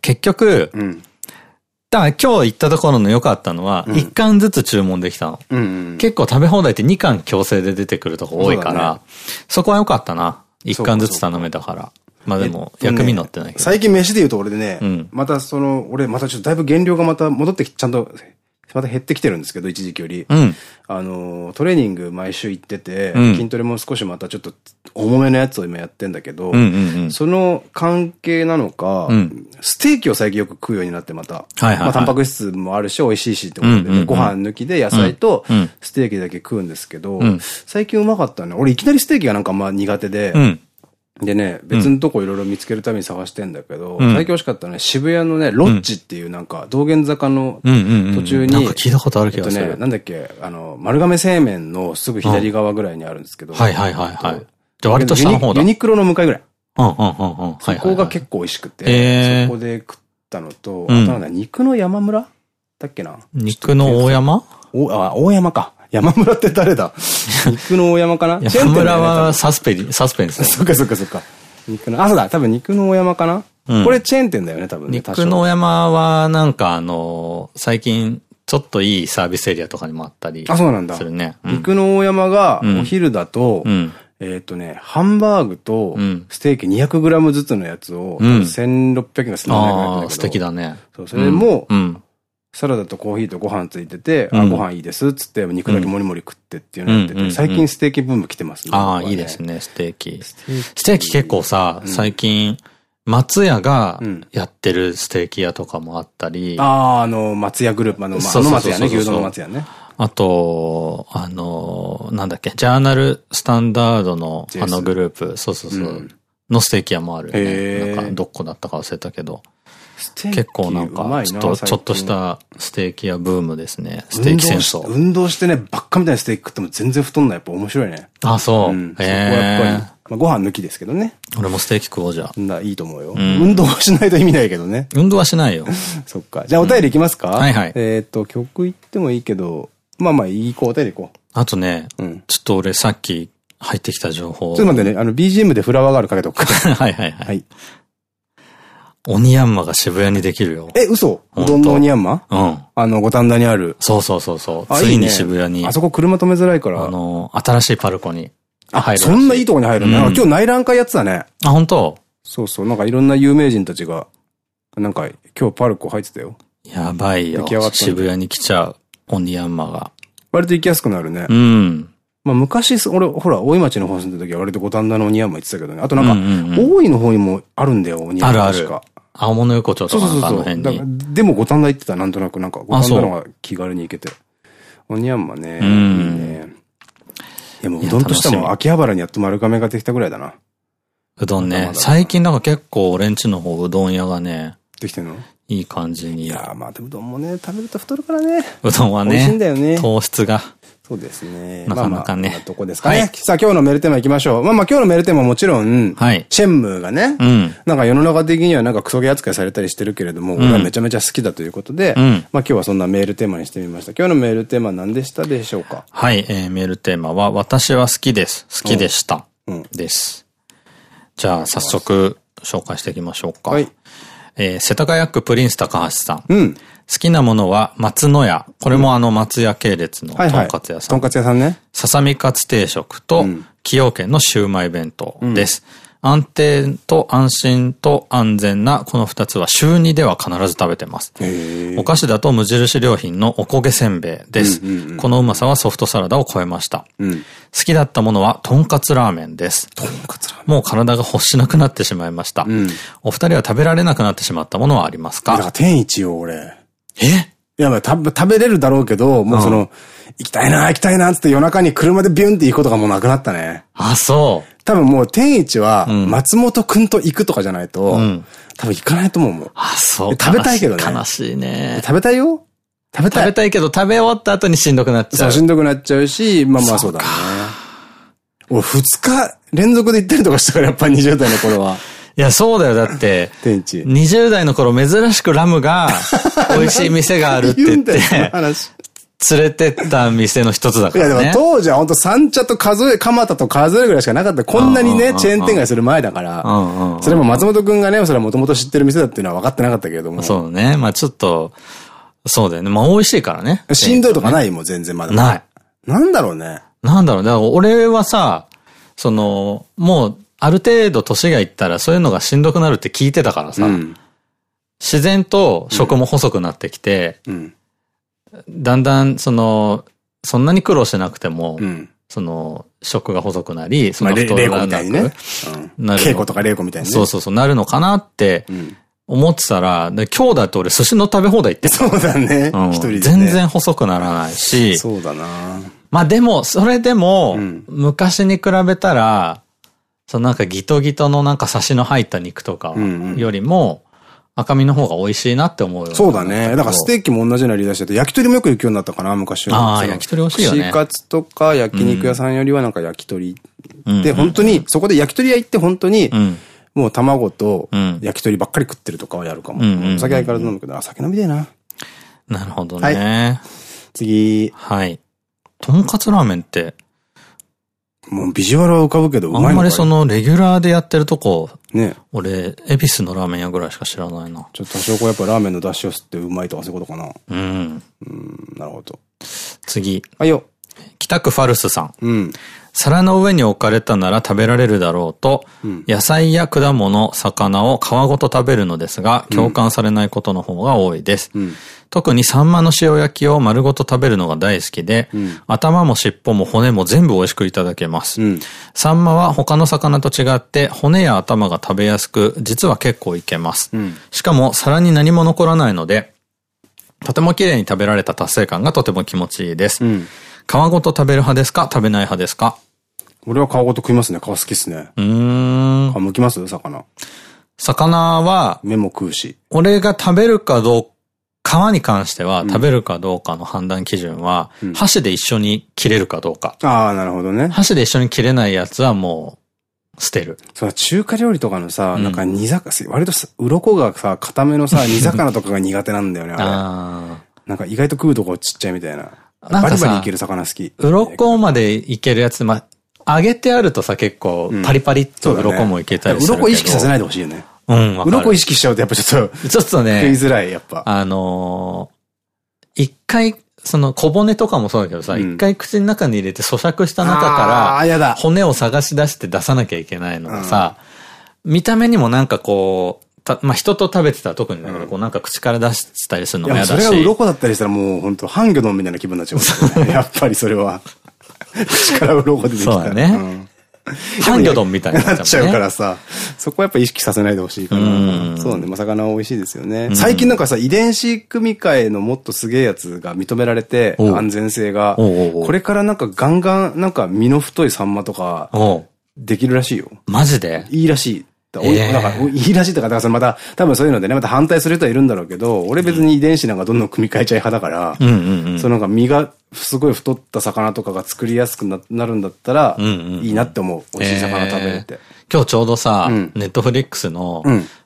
結局、だから今日行ったところの良かったのは、1巻ずつ注文できたの。結構食べ放題って2巻強制で出てくるとこ多いから、そこは良かったな。1巻ずつ頼めたから。まあでも、薬味乗ってないけど。
最近飯で言うと俺でね、またその、俺またちょっとだいぶ減量がまた戻ってきて、ちゃんとまた減ってきてるんですけど、一時期より。うん、あの、トレーニング毎週行ってて、うん、筋トレも少しまたちょっと重めのやつを今やってんだけど、その関係なのか、うん、ステーキを最近よく食うようになってまた。まあ、タンパク質もあるし、美味しいしってことで、ご飯抜きで野菜とステーキだけ食うんですけど、最近うまかったね。俺いきなりステーキがなんかまあ苦手で、でね、別のとこいろいろ見つけるために探してんだけど、最近惜しかったのは渋谷のね、ロッジっていうなんか、道玄坂の途中に、なんか
聞いたことある気がする。
ね、なんだっけ、あの、丸亀製麺のすぐ左側ぐらいにあるんですけど。
はいはいはいはい。じゃ割と下の方
だ。ユニクロの向かいぐらい。
うんうんうんうん。
そこが結構美味しくて、そこで食ったのと、あとなんだ、肉の山村だっけな？
肉の大山？
お、あ、大山か。山村って誰だ？肉の大山かな？
山村はサスペリ、サスペンス。
そっかそっかそっか。肉の、あ、そうだ、多分肉の大山かな、うん、これチェーン店だよね、多分
ね。肉の大山は、なんかあのー、最近、ちょっといいサービスエリアとかにもあったり。
あ、そうなんだ。
するね。
うん、肉の大山が、お昼だと、うん、えっとね、ハンバーグと、ステーキ 200g ずつのやつを、1600円がするんだけど。
素敵だね。
そう、それも、サラダとコーヒーとご飯ついてて、あ、ご飯いいですっつって、肉だけもりもり食ってっていうのやってて、最近ステーキブーム来てますね。
ああ、いいですね、ステーキ。ステーキ結構さ、最近、松屋がやってるステーキ屋とかもあったり。
ああ、あの、松屋グループ、あの、あの松屋ね、牛丼の松屋ね。
あと、あの、なんだっけ、ジャーナルスタンダードのあのグループ、そうそうそう、のステーキ屋もあるね。なんか、どこだったか忘れたけど。結構なんか、ちょっと、ちょっとしたステーキ屋ブームですね。ステーキ戦争。
運動してね、ばっかみたいなステーキ食っても全然太んない。やっぱ面白いね。
あ、そう。うん、そこはやっぱり。
まあ、ご飯抜きですけどね。
俺もステーキ食おうじゃ。
な、いいと思うよ。運動しないと意味ないけどね。
運動はしないよ。
そっか。じゃあお便りいきますか？
はいはい。
えっと、曲いってもいいけど、まあまあ、いい子、お便り行こう。
あとね、ちょっと俺さっき入ってきた情報。
ちょっと待ってね、あの、BGM でフラワーガールかけとく
か。はいはいはい。はい。鬼ヤンマが渋谷にできるよ。
え、嘘？うどんの鬼ヤンマ？うん。あの、五反田にある。
そうそうそうそう。ついに渋谷に。
あそこ車止めづらいから。
あの、新しいパルコに
入る。そんないいとこに入るんだ。今日内覧会やってたね。
あ、本当？
そうそう。なんかいろんな有名人たちが、なんか今日パルコ入ってたよ。
やばいよ。渋谷に来ちゃう。鬼ヤンマが。
割と行きやすくなるね。
うん。
まあ昔、俺、ほら、大井町の方住んだ時は割と五反田の鬼山行ってたけどね。あとなんか、大井の方にもあるんだよ、鬼山
あるある。青物横丁とか
あの辺に。でも五反田行ってたなんとなくなんか、五反田のが気軽に行けて。鬼山ね、いいね。いやもううどんとしても秋葉原にやっと丸亀ができたぐらいだな。
うどんね。最近なんか結構俺んちの方うどん屋がね。
できてんの？
いい感じに。
いやまあうどんもね、食べると太るからね。
うどんはね。美
味しいんだよね。
糖質が。
そうですね。
なかなかね。
どこですかね。さあ今日のメールテーマ行きましょう。まあまあ今日のメールテーマもちろん、はい。シェンムーがね、うん。なんか世の中的にはなんかクソゲー扱いされたりしてるけれども、俺はめちゃめちゃ好きだということで、うん。まあ今日はそんなメールテーマにしてみました。今日のメールテーマ何でしたでしょうか？
はい、えー、メールテーマは、私は好きです。好きでした。うん。です。じゃあ早速紹介していきましょうか。はい。えー、世田谷区プリンス高橋さん。うん。好きなものは松野屋。これもあの松屋系列のとんかつ屋さん。
とんかつ屋さんね。
ささみかつ定食と、崎陽軒のシウマイ弁当です。うん、安定と安心と安全なこの二つは週2では必ず食べてます。お菓子だと無印良品のおこげせんべいです。このうまさはソフトサラダを超えました。うん、好きだったものはとんかつラーメンです。
とんかつラーメ
ンもう体が欲しなくなってしまいました。うん、お二人は食べられなくなってしまったものはありますか？だ
から天一よ、俺。
え？
いや、まあ、食べれるだろうけど、もうその、うん、行きたいな、行きたいな、つって夜中に車でビュンって行くことがもうなくなったね。
あ、そう。
多分もう天一は、松本くんと行くとかじゃないと、うん、多分行かないと思うもん。
あ、そう。
食べたいけどね。
悲しいね。
食べたいよ？
食べたい。食べたいけど、食べ終わった後にしんどくなっちゃう。そう、
しんどくなっちゃうし、まあまあそうだね。俺二日連続で行ったりとかしたから、やっぱ20代の頃は。
いや、そうだよ。だって、天一。20代の頃珍しくラムが 美味しい店があるって言って、連れてった店の一つだからね。いや、で
も当時は本当三茶と数え、蒲田と数えるぐらいしかなかった。こんなにね、チェーン展開する前だから。それも松本くんがね、それはもともと知ってる店だっていうのは分かってなかったけれども。
そうね。まあちょっと、そうだよね。まあ美味しいからね。
しんどいとかない？もん、全然まだ。
ない。
なんだろうね。
なんだろう。だから俺はさ、その、もう、ある程度年がいったらそういうのがしんどくなるって聞いてたからさ、うん、自然と食も細くなってきて、うん、だんだんその、そんなに苦労しなくても、うん、その、食が細くなり、その太
らなくなる。稽古とか稽古みたいなね。
そうそうそう、なるのかなって思ってたら、で今日だって俺寿司の食べ放題行って
そうだね。一人で。
全然細くならないし。
そうだな。
まあでも、それでも、昔に比べたら、そのなんかギトギトのなんかサシの入った肉とかよりも、赤身の方が美味しいなって思うよ
そうだね。だからステーキも同じような理由してて、焼き鳥もよく行くようになったかな、昔は。
ああ、焼き鳥美味しいよね。
串カツとか焼肉屋さんよりはなんか焼き鳥。で、本当に、そこで焼き鳥屋行って本当に、もう卵と焼き鳥ばっかり食ってるとかはやるかも。お酒相変わらず飲むけど、あ、酒飲みでな。
なるほどね。
次。
はい。とんかつラーメンって、
もうビジュアルは浮かぶけど、う
まいあんまりその、レギュラーでやってるとこ、ね。俺、恵比寿のラーメン屋ぐらいしか知らないな。
ちょっと多少こうやっぱラーメンの出汁を吸ってうまいとかそういうことかな。
うん。
うん、なるほど。
次。
はいよ。
北区ファルスさん。
うん。
皿の上に置かれたなら食べられるだろうと、うん、野菜や果物、魚を皮ごと食べるのですが、共感されないことの方が多いです。うん、特にサンマの塩焼きを丸ごと食べるのが大好きで、うん、頭も尻尾も骨も全部美味しくいただけます。サンマは他の魚と違って骨や頭が食べやすく、実は結構いけます。しかも皿に何も残らないので、とても綺麗に食べられた達成感がとても気持ちいいです。皮ごと食べる派ですか？食べない派ですか？
俺は皮ごと食いますね。皮好きっすね。
うん。
皮剥きます？魚。
魚は、
目も食うし。
俺が食べるかどう皮に関しては、食べるかどうかの判断基準は、うん、箸で一緒に切れるかどうか。
ああ、なるほどね。
箸で一緒に切れないやつはもう、捨てる。
そう、中華料理とかのさ、うん、なんか煮魚、割と鱗がさ、固めのさ、煮魚とかが苦手なんだよね、あれ。あなんか意外と食うとこちっちゃいみたいな。なんかバリバリいける魚好き。
鱗までいけるやつ、ま、揚げてあるとさ、結構、パリパリっと鱗もいけたりする、
うん。鱗意識させないでほしいよね。
うん、
鱗意識しちゃうとやっぱちょっと、
ちょっとね、
食いづらい、やっぱ。
あのー、一回、その小骨とかもそうだけどさ、一、うん、回口の中に入れて咀嚼した中から、骨を探し出して出さなきゃいけないのがさ、うん、見た目にもなんかこう、たまあ、人と食べてたら特にだけど、こうなんか口から出したりするのも嫌だし。
それが鱗だったりしたらもう本当ハンギョドンみたいな気分になっちゃう、ね。やっぱりそれは。口から鱗出てきた。
そうだね。うんハンギョドンみたいに
なっちゃうからさ、そこはやっぱ意識させないでほしいから。そうね、まあ、魚は美味しいですよね。最近なんかさ、遺伝子組み換えのもっとすげえやつが認められて、安全性が。これからなんかガンガン、なんか身の太いサンマとか、できるらしいよ。
マジで？
いいらしい。だから、いいらしいとか、だからまた、多分そういうのでね、また反対する人はいるんだろうけど、俺別に遺伝子なんかどんどん組み替えちゃい派だから、そのなんか身がすごい太った魚とかが作りやすくなるんだったら、いいなって思う。美味しい魚食べれて。
今日ちょうどさ、ネットフリックスの、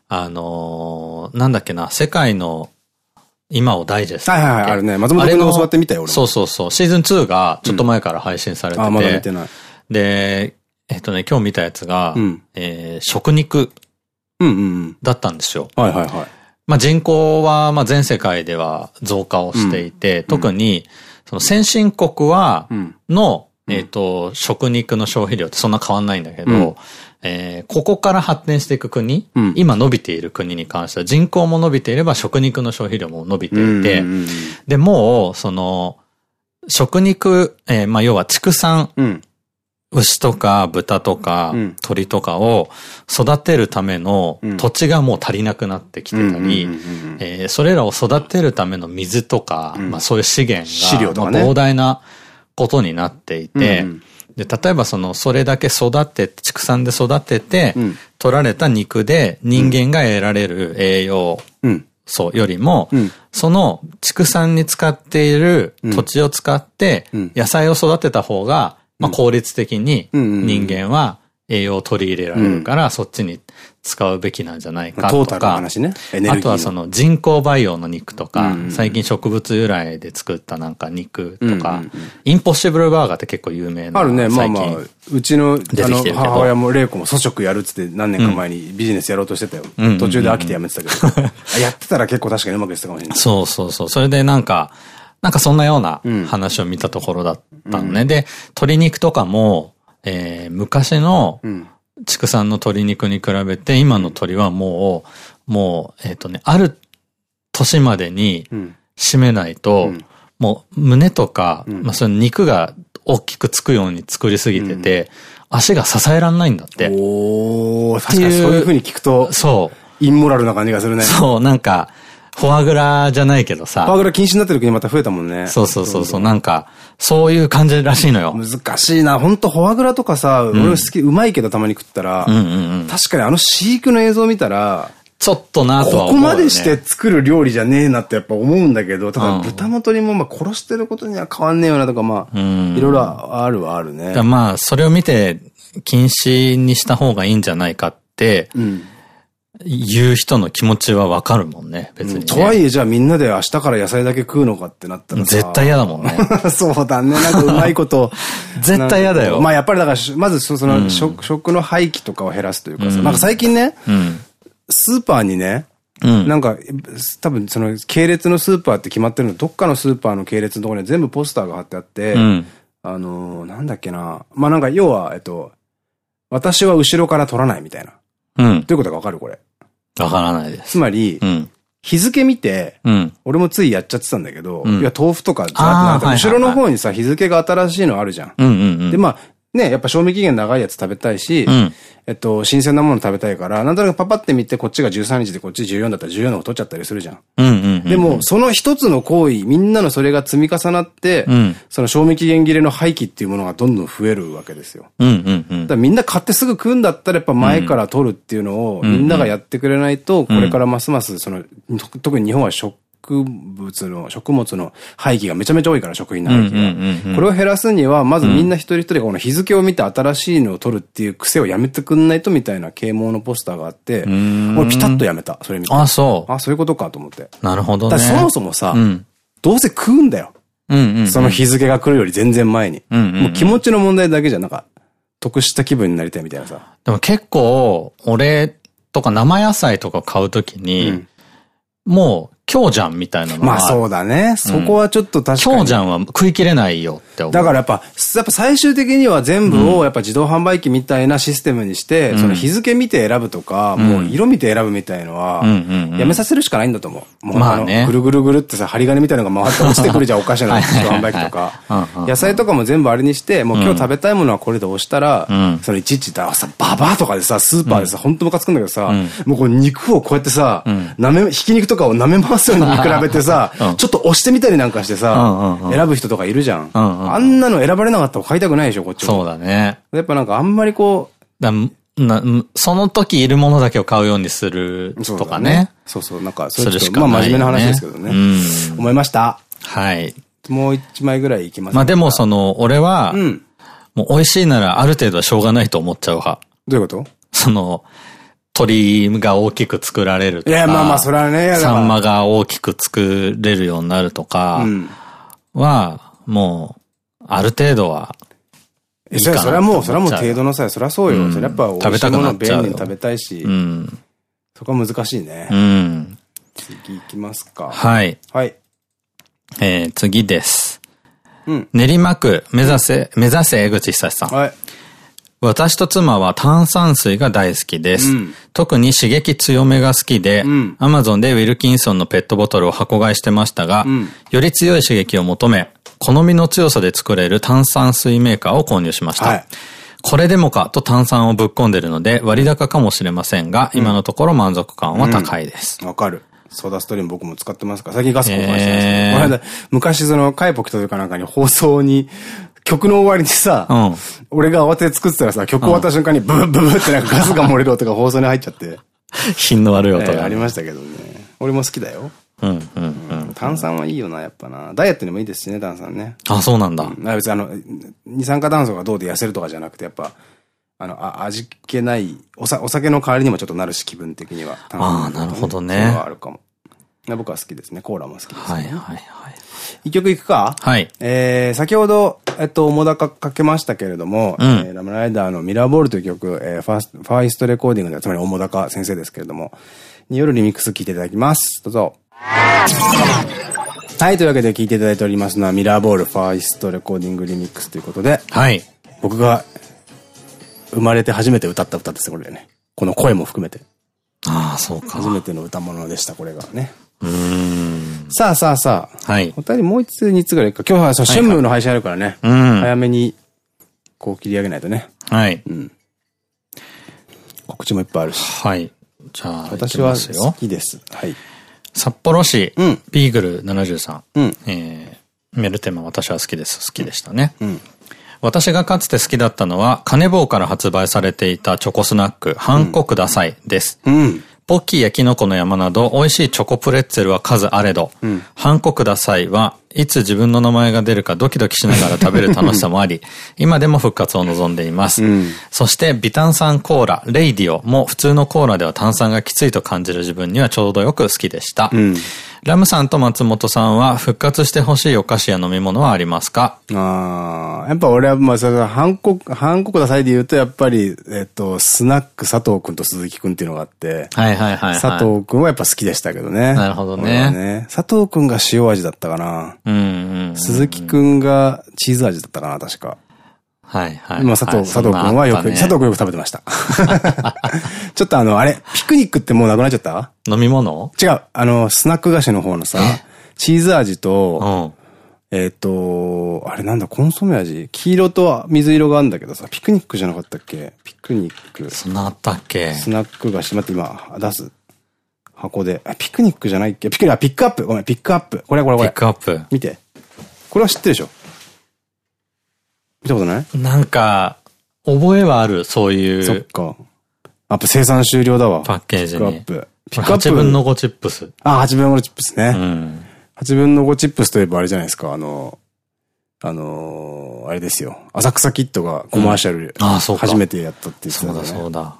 あのなんだっけな、世界の今をダイジェスト。
はいはいはい、あるね。松本君が教わってみたよ、俺
そうそうそう。シーズン2がちょっと前から配信されてて。あ、
まだ見てない。
で、えっとね、今日見たやつが、うん、えー、食肉だったんですよ。
はいはいはい。
まあ人口は、まあ全世界では増加をしていて、うん、特に、その先進国は、の、えっと、食肉の消費量ってそんな変わんないんだけど、うん、えー、ここから発展していく国、うん、今伸びている国に関しては人口も伸びていれば食肉の消費量も伸びていて、で、もう、その、食肉、えー、まあ要は畜産牛とか豚とか鳥とかを育てるための土地がもう足りなくなってきてたり、それらを育てるための水とか、まあそういう資源が膨大なことになっていて、で、例えばその、それだけ育て、畜産で育てて、取られた肉で人間が得られる栄養素よりも、その畜産に使っている土地を使って野菜を育てた方がまあ効率的に人間は栄養を取り入れられるから、そっちに使うべきなんじゃないかとか、
あ
とはその人工培養の肉とか、最近植物由来で作ったなんか肉とか、インポッシブルバーガーって結構有名な。
あるね、まあまあ、うちの母親も玲子も粗食やるっつって何年か前にビジネスやろうとしてたよ。途中で飽きてやめてたけど。やってたら結構確かにうまくいってたかもしれない。
そうそうそう。それでなんか、なんかそんなような話を見たところだったのね。うん、で、鶏肉とかも、えー、昔の畜産の鶏肉に比べて、今の鶏はもう、もう、えっ、ー、とね、ある年までに締めないと、うん、もう胸とか、うん、まあその肉が大きくつくように作りすぎてて、足が支えらんないんだって。
おー、確かにそういう風に聞くと、
そう。
インモラルな感じがするね。
そう、なんか、フォアグラじゃないけどさ。
フォアグラ禁止になってる時にまた増えたもんね。
そうそうそうそう、なんか、そういう感じらしいのよ。
難しいな。ほんとフォアグラとかさ、俺好き、うまいけどたまに食ったら、確かにあの飼育の映像見たら、
ちょっとなと
は思う、ね、ここまでして作る料理じゃねえなってやっぱ思うんだけど、ただ豚も鶏もまあ殺してることには変わんねえよなとか、まあ、いろいろあるはあるね。
まあ、それを見て禁止にした方がいいんじゃないかって、うん言う人の気持ちはわかるもんね、別に、ね、
とはいえ、じゃあみんなで明日から野菜だけ食うのかってなったら
絶対嫌だもんね。
そうだね。なんかうまいこと。
絶対嫌だよ。
まあやっぱりだから、まずその、食、食の廃棄とかを減らすというかさ、なんか最近ね、スーパーにね、なんか、多分その系列のスーパーって決まってるの、どっかのスーパーの系列のところに全部ポスターが貼ってあって、あのなんだっけな。まあなんか要は、えっと、私は後ろから取らないみたいな。うん。どういうことかわかるこれ。
わからないです。
つまり、うん、日付見て、うん、俺もついやっちゃってたんだけど、うん、いや、豆腐とか、後ろの方にさ、日付が新しいのあるじゃん。で、まあ、ね、やっぱ賞味期限長いやつ食べたいし、うん、えっと、新鮮なもの食べたいから、なんとなくパパって見て、こっちが13日でこっち14だったら14の方取っちゃったりするじゃん。でも、その一つの行為、みんなのそれが積み重なって、うん、その賞味期限切れの廃棄っていうものがどんどん増えるわけですよ。だみんな買ってすぐ食うんだったら、やっぱ前から取るっていうのを、みんながやってくれないと、これからますます、その、特に日本は食植物の、食物の廃棄がめちゃめちゃ多いから、食品の廃棄が。これを減らすには、まずみんな一人一人がこの日付を見て新しいのを取るっていう癖をやめてくんないとみたいな啓蒙のポスターがあって、俺ピタッとやめた、それ見て。
あ、そう。
あ、そういうことかと思って。
なるほど
ね。そもそもさ、どうせ食うんだよ。その日付が来るより全然前に。もう気持ちの問題だけじゃなんか、得した気分になりたいみたいなさ。
でも結構、俺とか生野菜とか買うときに、もう今日じゃんみたいなの
まあそうだね。そこはちょっと確
かに。今日じゃんは食い切れないよって思う。
だからやっぱ、やっぱ最終的には全部をやっぱ自動販売機みたいなシステムにして、うん、その日付見て選ぶとか、うん、もう色見て選ぶみたいのは、やめさせるしかないんだと思う。もうまあね。ぐるぐるぐるってさ、針金みたいなのが回って落ちてくるじゃん、お菓子の自動販売機とか。野菜とかも全部あれにして、もう今日食べたいものはこれで押したら、そのいちいちださ、ババアとかでさ、スーパーでさ、ほんとムカつくんだけどさ、もうこの肉をこうやってさ、舐め、ひき肉とかを舐め回すに見比べてさ、ちょっと押してみたりなんかしてさ、選ぶ人とかいるじゃん。あんなの選ばれなかったら買いたくないでしょ、こっち
そうだね。
やっぱなんかあんまりこう、
な、その時いるものだけを買うようにするとかね。
そうそう、なんか、それしかまあ真面目な話ですけどね。思いました？
はい。
もう一枚ぐらいいきます
まあでもその、俺は、もう美味しいならある程度はしょうがないと思っちゃう派。
どういうこと？
その、鳥が大きく作られるとか。
いや、まあまあ、それはね。
サンマが大きく作れるようになるとかは、もう、ある程度は、
いいそれはもう、それはもう程度のさ、そりゃそうよ。それやっぱ、食べたくなっちゃう。便利に食べたいし、そこは難しいね。うん。次行きますか。
はい。
はい。
えー、次です。うん。練馬区、目指せ、目指せ江口久志さん。はい。私と妻は炭酸水が大好きです。うん、特に刺激強めが好きで、アマゾンでウィルキンソンのペットボトルを箱買いしてましたが、うん、より強い刺激を求め、好みの強さで作れる炭酸水メーカーを購入しました。はい、これでもかと炭酸をぶっ込んでるので割高かもしれませんが、今のところ満足感は高いです。
わ、うん、かる。ソーダストリーム僕も使ってますから、最近ガス交換してますけど、この間、昔その、カイポキというかなんかに放送に曲の終わりにさ、うん、俺が慌てて作ってたらさ、曲終わった瞬間にブブブブってなんかガスが漏れる音が放送に入っちゃって。
品の悪い音が、
えー、ありましたけどね。俺も好きだよ。うんうんうん。炭酸はいいよな、やっぱな。ダイエットにもいいですしね、炭酸ね。
あ、そうなんだ。
うん、別にあの、二酸化炭素がどうで痩せるとかじゃなくて、やっぱ、あの、あ味気ないおさ、お酒の代わりにもちょっとなるし、気分的には。
ああ、なるほどね。
はあるかも。僕は好きですね。コーラも好きです、ね。
はいはいはい。
一曲いくか？
はい。
えー、先ほど、えっと、もだかかけましたけれども、うん、えー、ラムライダーのミラーボールという曲、えー、ファースト、ファーストレコーディングで、つまり、おもだか先生ですけれども、によるリミックス聴いていただきます。どうぞ。はい、というわけで聴いていただいておりますのは、ミラーボールファーストレコーディングリミックスということで、
はい。
僕が生まれて初めて歌った歌ですこれね。この声も含めて。
ああ、そうか。
初めての歌物でした、これがね。うん。さあさあさあ。はい。お二人もう一つ、二つぐらいか。今日はさ、シェンムーの配信あるからね。うん。早めに、こう切り上げないとね。
はい。うん。
告知もいっぱいあるし。
はい。じゃあ、
私は好きです。はい。
札幌市、うん、ビーグル73。うん、えー、メルテマ私は好きです。好きでしたね。うん、私がかつて好きだったのは、カネボウから発売されていたチョコスナック、ハンコくださいです。うんポッキーやキノコの山など、美味しいチョコプレッツェルは数あれど、うん、ハンコくださいは、いつ自分の名前が出るかドキドキしながら食べる楽しさもあり、今でも復活を望んでいます。うん、そして、微炭酸コーラ、レイディオも普通のコーラでは炭酸がきついと感じる自分にはちょうどよく好きでした。うんラムさんと松本さんは復活してほしいお菓子や飲み物はありますか？
ああ、やっぱ俺は、まあ、それは、韓国、韓国ださいで言うと、やっぱり、えっと、スナック佐藤くんと鈴木くんっていうのがあって、
はいはいはい、はい、
佐藤くんはやっぱ好きでしたけどね。
なるほどね。
ね佐藤くんが塩味だったかな。うんうん、鈴木くんがチーズ味だったかな、確か。
はいはい。
まあ佐藤、佐藤くんはよく、佐藤くんよく食べてました。ちょっとあの、あれ、ピクニックってもうなくなっちゃった？
飲み物？
違う。あの、スナック菓子の方のさ、チーズ味と、えっと、あれなんだ、コンソメ味？黄色と水色があるんだけどさ、ピクニックじゃなかったっけ？ピクニック。
そんなあったっけ？
スナック菓子、待って今、出す。箱で。あ、ピクニックじゃないっけ？ピクニック、あ、ピックアップごめん、ピックアップ。これこれこれ。
ピックアップ。
見て。これは知ってるでしょ？見たことない？
なんか、覚えはある、そういう。
そっか。やっぱ生産終了だわ。
パッケージに。
ピックアップ。
ピックアップ。8分の5チップス。
あ、8分の5チップスね。うん。8分の5チップスといえばあれじゃないですか、あの、あのー、あれですよ。浅草キットがコマーシャル、うん、あそう初めてやったって言ってた、ね、
そうだそうだ。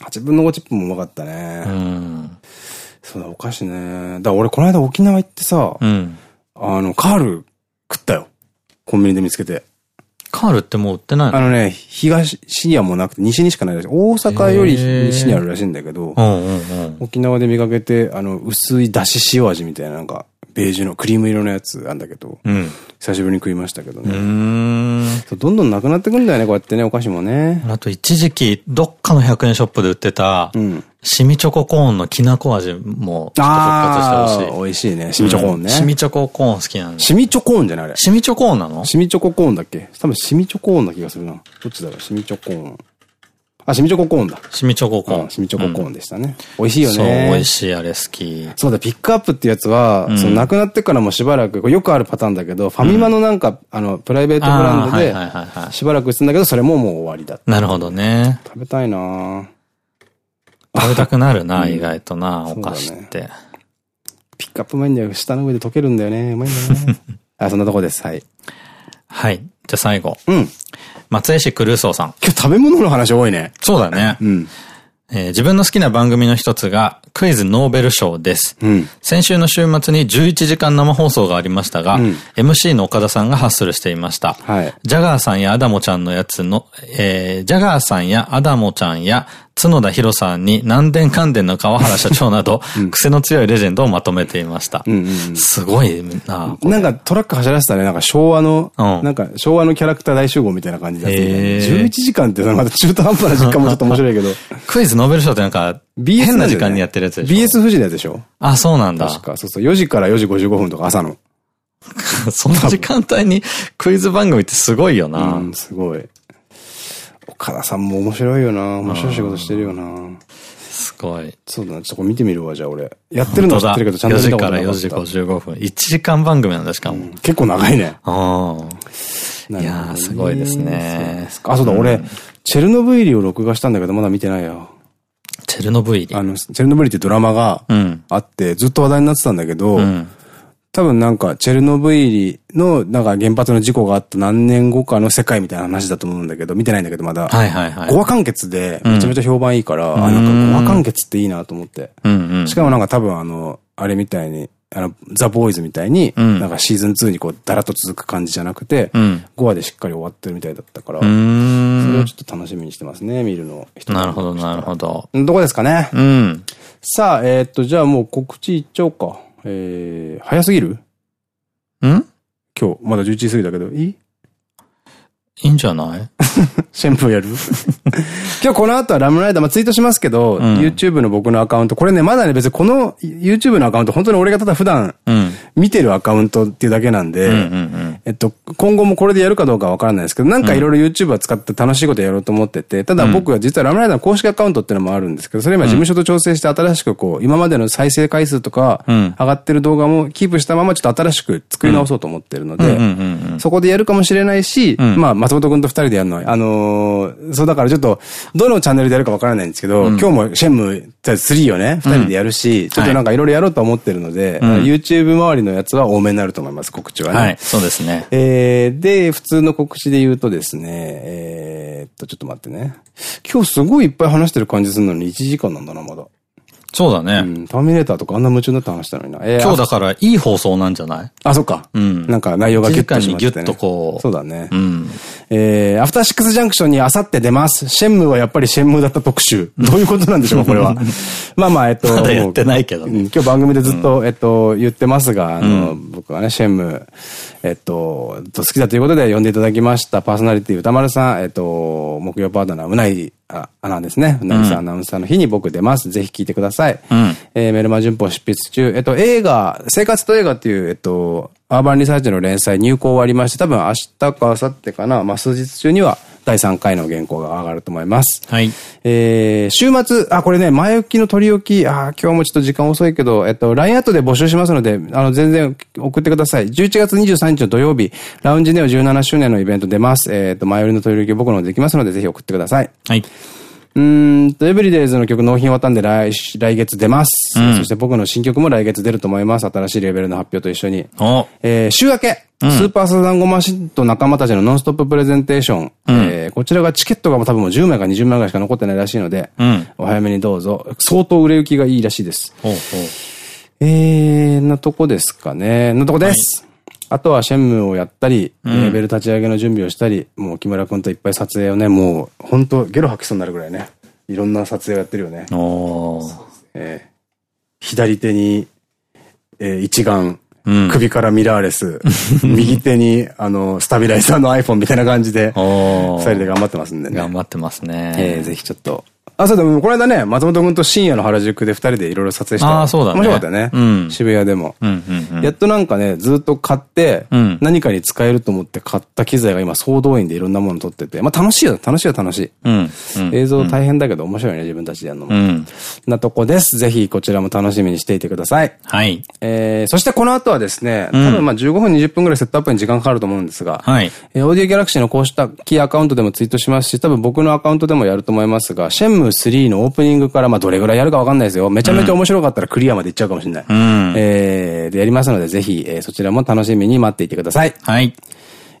8分の5チップもうまかったね。うん。そうだ、お菓子ね。だから俺この間沖縄行ってさ、うん、あの、カール食ったよ。コンビニで見つけて。
カールってもう売ってないの？
あのね、東にはもうなくて西にしかないらしい。大阪より西にあるらしいんだけど、沖縄で見かけて、あの、薄いだし塩味みたいななんか、ベージュのクリーム色のやつあんだけど、うん、久しぶりに食いましたけどね。どんどんなくなってくんだよね、こうやってね、お菓子もね。
あと一時期、どっかの100円ショップで売ってた、うん、シミチョココーンのきなこ味も、ちょっと復活してほしい。
美味しいね。シミチョコーンね。
シミチョココーン好きなん
シミチョコーンじゃないあれ。
シミチョコーンなの？
シミチョココーンだっけ？多分シミチョコーンな気がするな。どっちだろう？シミチョコーン。あ、シミチョココーンだ。
シミチョココーン。
シミチョココーンでしたね。美味しいよね。そう、
美味しい、あれ好き。
そうだ、ピックアップってやつは、その亡くなってからもしばらく、よくあるパターンだけど、ファミマのなんか、あの、プライベートブランドで、しばらくするんだけど、それももう終わりだ
なるほどね。
食べたいな
食べたくなるな、意外とな、お菓子って。
ピックアップうまいんだの上で溶けるんだよね。うまいんだよね。あ、そんなとこです。はい。
はい。じゃあ最後。うん。松江市クルーソーさん。
今日食べ物の話多いね。
そうだね。うん。えー、自分の好きな番組の一つが、クイズノーベル賞です。うん、先週の週末に11時間生放送がありましたが、うん、MC の岡田さんがハッスルしていました。はい、ジャガーさんやアダモちゃんのやつの、えー、ジャガーさんやアダモちゃんや角田博さんに南電関電の川原社長など、癖の強いレジェンドをまとめていました。すごいな。
なんかトラック走らせたね、なんか昭和の、うん、なんか昭和のキャラクター大集合みたいな感じで11時間ってまた中途半端な時間もちょっと面白いけど。
クイズノーベル賞ってなんか、変な時間にやってるやつでしょ
?BS 富士のやつでしょ
あ、そうなんだ。
確か、そうそう、4時から4時55分とか朝の。
その時間帯にクイズ番組ってすごいよな。
うん、すごい。岡田さんも面白いよな面白い仕事してるよな
すごい。
そうだな、ちょっと見てみるわ、じゃあ俺。やってるの知ってるけど、ちゃんと見た
ことない。4時から4時55分。1時間番組なんだ、しかも。うん、
結構長いね。
ああ。いやー、すごいですね。
あ、そうだ、俺、チェルノブイリを録画したんだけど、まだ見てないよ。
チェルノブイリ
あの、チェルノブイリってドラマがあって、ずっと話題になってたんだけど、多分なんか、チェルノブイリの、なんか原発の事故があった何年後かの世界みたいな話だと思うんだけど、見てないんだけどまだ。はいはいはい。5話完結で、めちゃめちゃ評判いいから、うん、あ、なんか5話完結っていいなと思って。しかもなんか多分あの、あれみたいに、あの、ザ・ボーイズみたいに、うん、なんかシーズン2にこう、だらっと続く感じじゃなくて、うん、5話でしっかり終わってるみたいだったから、それをちょっと楽しみにしてますね、見るの。
なるほど、なるほど。
どこですかね？うん。さあ、えー、っと、じゃあもう告知いっちゃおうか。えー、早すぎる？ん？今日、まだ11時過ぎだけど、いい？
いいんじゃない？
シェンプーやる？今日この後はラムライダー、まあ、ツイートしますけど、うん、YouTube の僕のアカウント、これね、まだね、別にこの YouTube のアカウント、本当に俺がただ普段、見てるアカウントっていうだけなんで、えっと、今後もこれでやるかどうかわからないですけど、なんかいろいろ YouTube は使って楽しいことやろうと思ってて、ただ僕は実はラムライダーの公式アカウントっていうのもあるんですけど、それ今事務所と調整して新しくこう、今までの再生回数とか、上がってる動画もキープしたままちょっと新しく作り直そうと思ってるので、そこでやるかもしれないし、まあ、松本くんと二人でやるのは、あのそうだからちょっと、どのチャンネルでやるかわからないんですけど、今日もシェンム3をね、二人でやるし、ちょっとなんかいろいろやろうと思ってるので、YouTube 周りのやつは多めになると思います、告知はね。はい、
そうですね。
えー、で、普通の告知で言うとですね、えー、っと、ちょっと待ってね。今日すごいいっぱい話してる感じするのに1時間なんだな、まだ。
そうだね。う
ん。ターミネーターとかあんな夢中になって話したのにな。
えー、今日だからいい放送なんじゃない？
あ、そっか。うん。なんか内容がギュッとしまって、ね。
ギュッとこ
う。そうだね。うん。えー、アフターシックスジャンクションにあさって出ます。シェンムーはやっぱりシェンムーだった特集。どういうことなんでしょう、これは。まあまあ、えっと。
まだやってないけど、ね、
今日番組でずっと、えっと、言ってますが、あの、僕はね、シェンムー、えっと、好きだということで呼んでいただきましたパーソナリティ歌丸さん、えっと、木曜パートナー、うないアナですね。うなぎさんアナウンサーの日に僕出ます。ぜひ聞いてください。うん、えー、メルマ旬報執筆中。えっと、映画、生活と映画っていう、えっと、アーバンリサーチの連載入稿終わりまして、多分明日か明後日かな、まあ、数日中には第3回の原稿が上がると思います。
はい。
えー、週末、あ、これね、前置きの取り置き、あ、今日もちょっと時間遅いけど、えっと、LINE アットで募集しますので、あの、全然送ってください。11月23日の土曜日、ラウンジネオ17周年のイベント出ます。えっと、前売りの取り置き僕のできますので、ぜひ送ってください。
はい。
うんと、エブリデイズの曲納品終わったんで来、来月出ます。うん、そして僕の新曲も来月出ると思います。新しいレベルの発表と一緒に。えー、週明け、うん、スーパーサザンゴマシンと仲間たちのノンストッププレゼンテーション。うん、えー、こちらがチケットが多分もう10枚か20枚ぐらいしか残ってないらしいので、うん、お早めにどうぞ。相当売れ行きがいいらしいです。ほうほうえー、なとこですかね。なとこです。はいあとはシェンムをやったり、うん、レベル立ち上げの準備をしたり、もう木村くんといっぱい撮影をね、もう本当ゲロ吐きそうになるぐらいね。いろんな撮影をやってるよね。えー、左手に、えー、一眼、うん、首からミラーレス、右手に、あの、スタビライザーの iPhone みたいな感じで、二人で頑張ってますんでね。
頑張ってますね。
えー、ぜひちょっと、あ、そうだ、この間ね、松本君と深夜の原宿で二人でいろいろ撮影した。
あ、そうだね。
面白かったよね。うん、渋谷でも。やっとなんかね、ずっと買って、何かに使えると思って買った機材が今総動員でいろんなもの撮ってて、まあ楽しいよ、楽しいよ、楽しい。うん、映像大変だけど面白いね、自分たちでやるのも。うん、なとこです。ぜひこちらも楽しみにしていてください。
はい。
えー、そしてこの後はですね、多分まあ15分20分ぐらいセットアップに時間かかると思うんですが、はい。えー、オーディオギャラクシーのこうしたキーアカウントでもツイートしますし、多分僕のアカウントでもやると思いますが、シェンムー3のオープニングから、まあ、どれぐらいやるかわかんないですよ。めちゃめちゃ面白かったらクリアまでいっちゃうかもしれない。うん、えー、で、やりますので、ぜひ、えー、そちらも楽しみに待っていてください。
はい。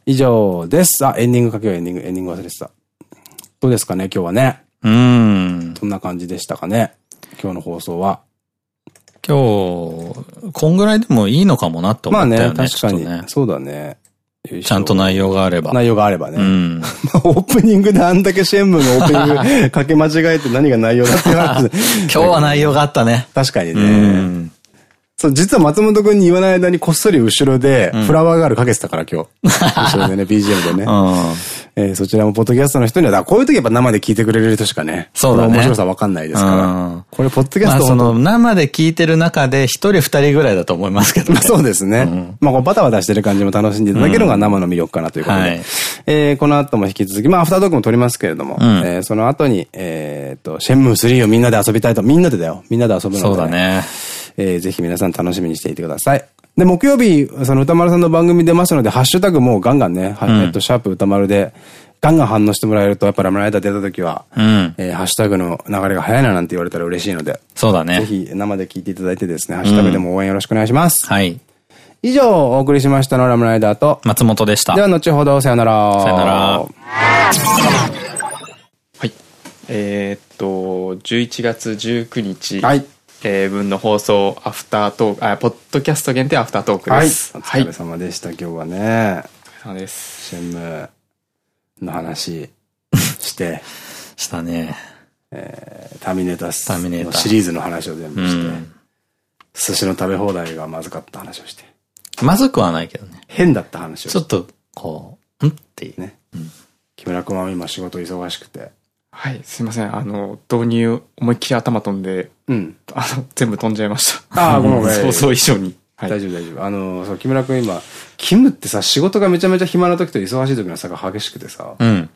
以上です。あ、エンディングかけよう、エンディング、エンディング忘れてた。どうですかね、今日はね。
うん。
どんな感じでしたかね。今日の放送は。
今日、こんぐらいでもいいのかもなって思ったよね。まあね、
確かに。ね、そうだね。
ちゃんと内容があれば。
内容があればね。うん。オープニングであんだけシェンムのオープニングかけ間違えて何が内容だって
今日は内容があったね。
確かにね。そう、実は松本くんに言わない間にこっそり後ろで、フラワーガールかけてたから、今日。後ろでね、BGM でね。えー、そちらもポッドキャストの人には、だこういう時やっぱ生で聞いてくれる人しかね、
そうだね。
面白さわかんないですから。これ、ポッドキャスト
その、生で聞いてる中で、一人二人ぐらいだと思いますけどね。
そうですね。まあ、こうバタバタしてる感じも楽しんでいただけるのが生の魅力かなということで。えこの後も引き続き、まあ、アフタートークも撮りますけれども、えその後に、えっと、シェンムー3をみんなで遊びたいと、みんなでだよ。みんなで遊ぶので。
そうだね。
えー、ぜひ皆さん楽しみにしていてください。で、木曜日、その歌丸さんの番組出ますので、ハッシュタグもうガンガンね、うん、えっと、シャープ歌丸で、ガンガン反応してもらえると、やっぱラムライダー出た時は、うん、えー、ハッシュタグの流れが早いななんて言われたら嬉しいので。
そうだね。
ぜひ生で聞いていただいてですね、ハッシュタグでも応援よろしくお願いします。
うん、はい。
以上、お送りしましたのラムライダーと、
松本でした。
では、後ほど、さよなら。
さよなら。は
い。えー、っと、11月19日。
はい。
えー、分の放送、アフタートーク、あ、ポッドキャスト限定アフタートークです。
はい。お疲れ様でした、はい、今日はね。
お疲れ様です。
シェンムの話 して。
したね。
えー、ターミネーターターミネーターシリーズの話を全部して、うん、寿司の食べ放題がまずかった話をして。
まずくはないけどね。
変だった話
をちょっと、こう、んっていう。
ね。うん、木村君は今仕事忙しくて。
はい、すいません。あの、導入思いっきり頭飛んで、うん。あの、全部飛んじゃいました。
ああ、ごめんごめん。
想像以上に。
大丈夫大丈夫。あの、そう、木村くん今、キムってさ、仕事がめちゃめちゃ暇な時と忙しい時の差が激しくてさ。うん。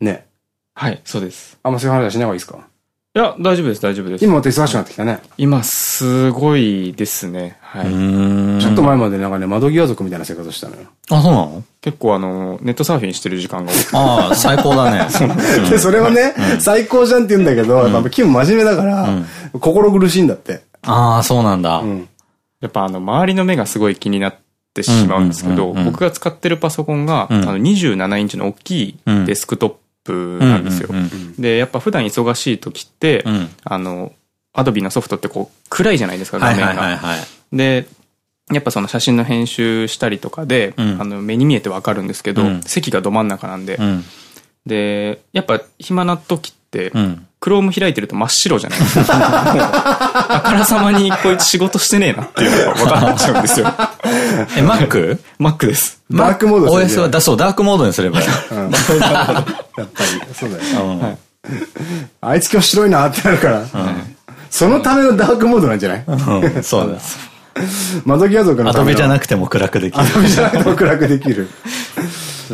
ね。
はい、そうです。
あんまそういう話はしない方がいいですか？
いや、大丈夫です、大丈夫です。
今また忙しくなってきたね。
今、すごいですね。はい。
ちょっと前までなんかね、窓際族みたいな生活したのよ。
あ、そうなの？
結構あの、ネットサーフィンしてる時間が多くて。
ああ、最高だね。
で、それはね、最高じゃんって言うんだけど、やっぱキム真面目だから、心苦しいんだって。
ああ、そうなんだ。
やっぱあの、周りの目がすごい気になってしまうんですけど、僕が使ってるパソコンが、あの、27インチの大きいデスクトッププなんですよ。で、やっぱ普段忙しい時って、うん、あの、アドビのソフトってこう暗いじゃないですか、画面が。で、やっぱその写真の編集したりとかで、うん、あの目に見えてわかるんですけど、うん、席がど真ん中なんで、で、やっぱ暇な時って、クローム開いてると真っ白じゃないですか。あからさまにこいつ仕事してねえなっていうのが分かっちゃうんですよ。
え、Mac?Mac
です。
ダークモード
?OS は、だそう、ダークモードにすればいい。やっ
ぱり、そうだよ。あいつ今日白いなってなるから。そのためのダークモードなんじゃない？
そうだ。
窓際族の
アドビじゃなくても暗くできる。
アドビじゃなくても暗くできる。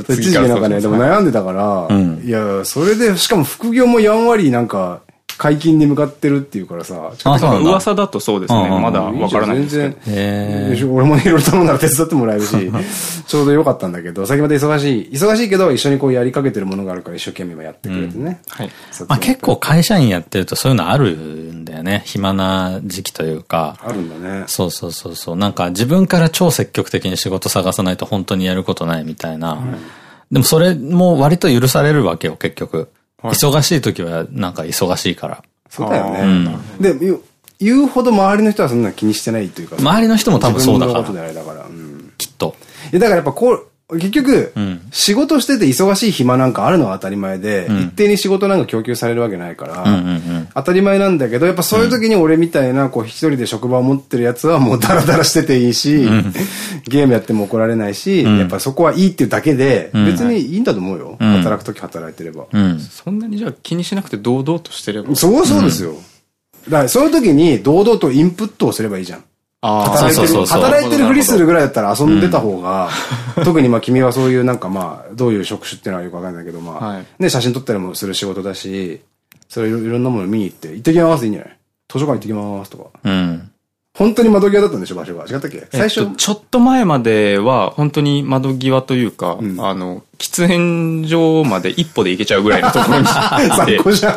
一時期なんかね、でも悩んでたから、いや、それで、しかも副業もやんわりなんか、解禁に向かってるっていうからさ。
あ、そう噂だとそうですね。まだわからないです
全然。俺もいろいろ頼んだら手伝ってもらえるし、ちょうどよかったんだけど、先まで忙しい。忙しいけど、一緒にこうやりかけてるものがあるから一生懸命やってくれてね。はい。
まあ結構会社員やってるとそういうのあるんだよね。暇な時期というか。
あるんだね。
そうそうそうそう。なんか自分から超積極的に仕事探さないと本当にやることないみたいな。でもそれも割と許されるわけよ、結局。忙しい時はなんか忙しいから。
そうだよね。で、言うほど周りの人はそんな気にしてないというか。
周りの人も多分そうだから。
ことであれだから。
きっと。
だからやっぱこう、結局、仕事してて忙しい暇なんかあるのは当たり前で、一定に仕事なんか供給されるわけないから、当たり前なんだけど、やっぱそういう時に俺みたいな、こう一人で職場を持ってるやつはもうダラダラしてていいし、ゲームやっても怒られないし、やっぱそこはいいっていうだけで、別にいいんだと思うよ。働く時働いてれば。
そんなにじゃあ気にしなくて堂々としてれば。
そうそうですよ。だからそういう時に堂々とインプットをすればいいじゃん。働いてる、働いてるふりするぐらいだったら遊んでた方が、特にまあ君はそういうなんかまあ、どういう職種っていうのはよくわかんないけど、まあ、ね、写真撮ったりもする仕事だし、それいろんなもの見に行って、行ってきますいいんじゃない図書館行ってきますとか。うん。本当に窓際だったんでしょ場所が。違ったっけ？最初、
ちょっと前までは、本当に窓際というか、あの、喫煙所まで一歩で行けちゃうぐらいのところに
最高 じゃん。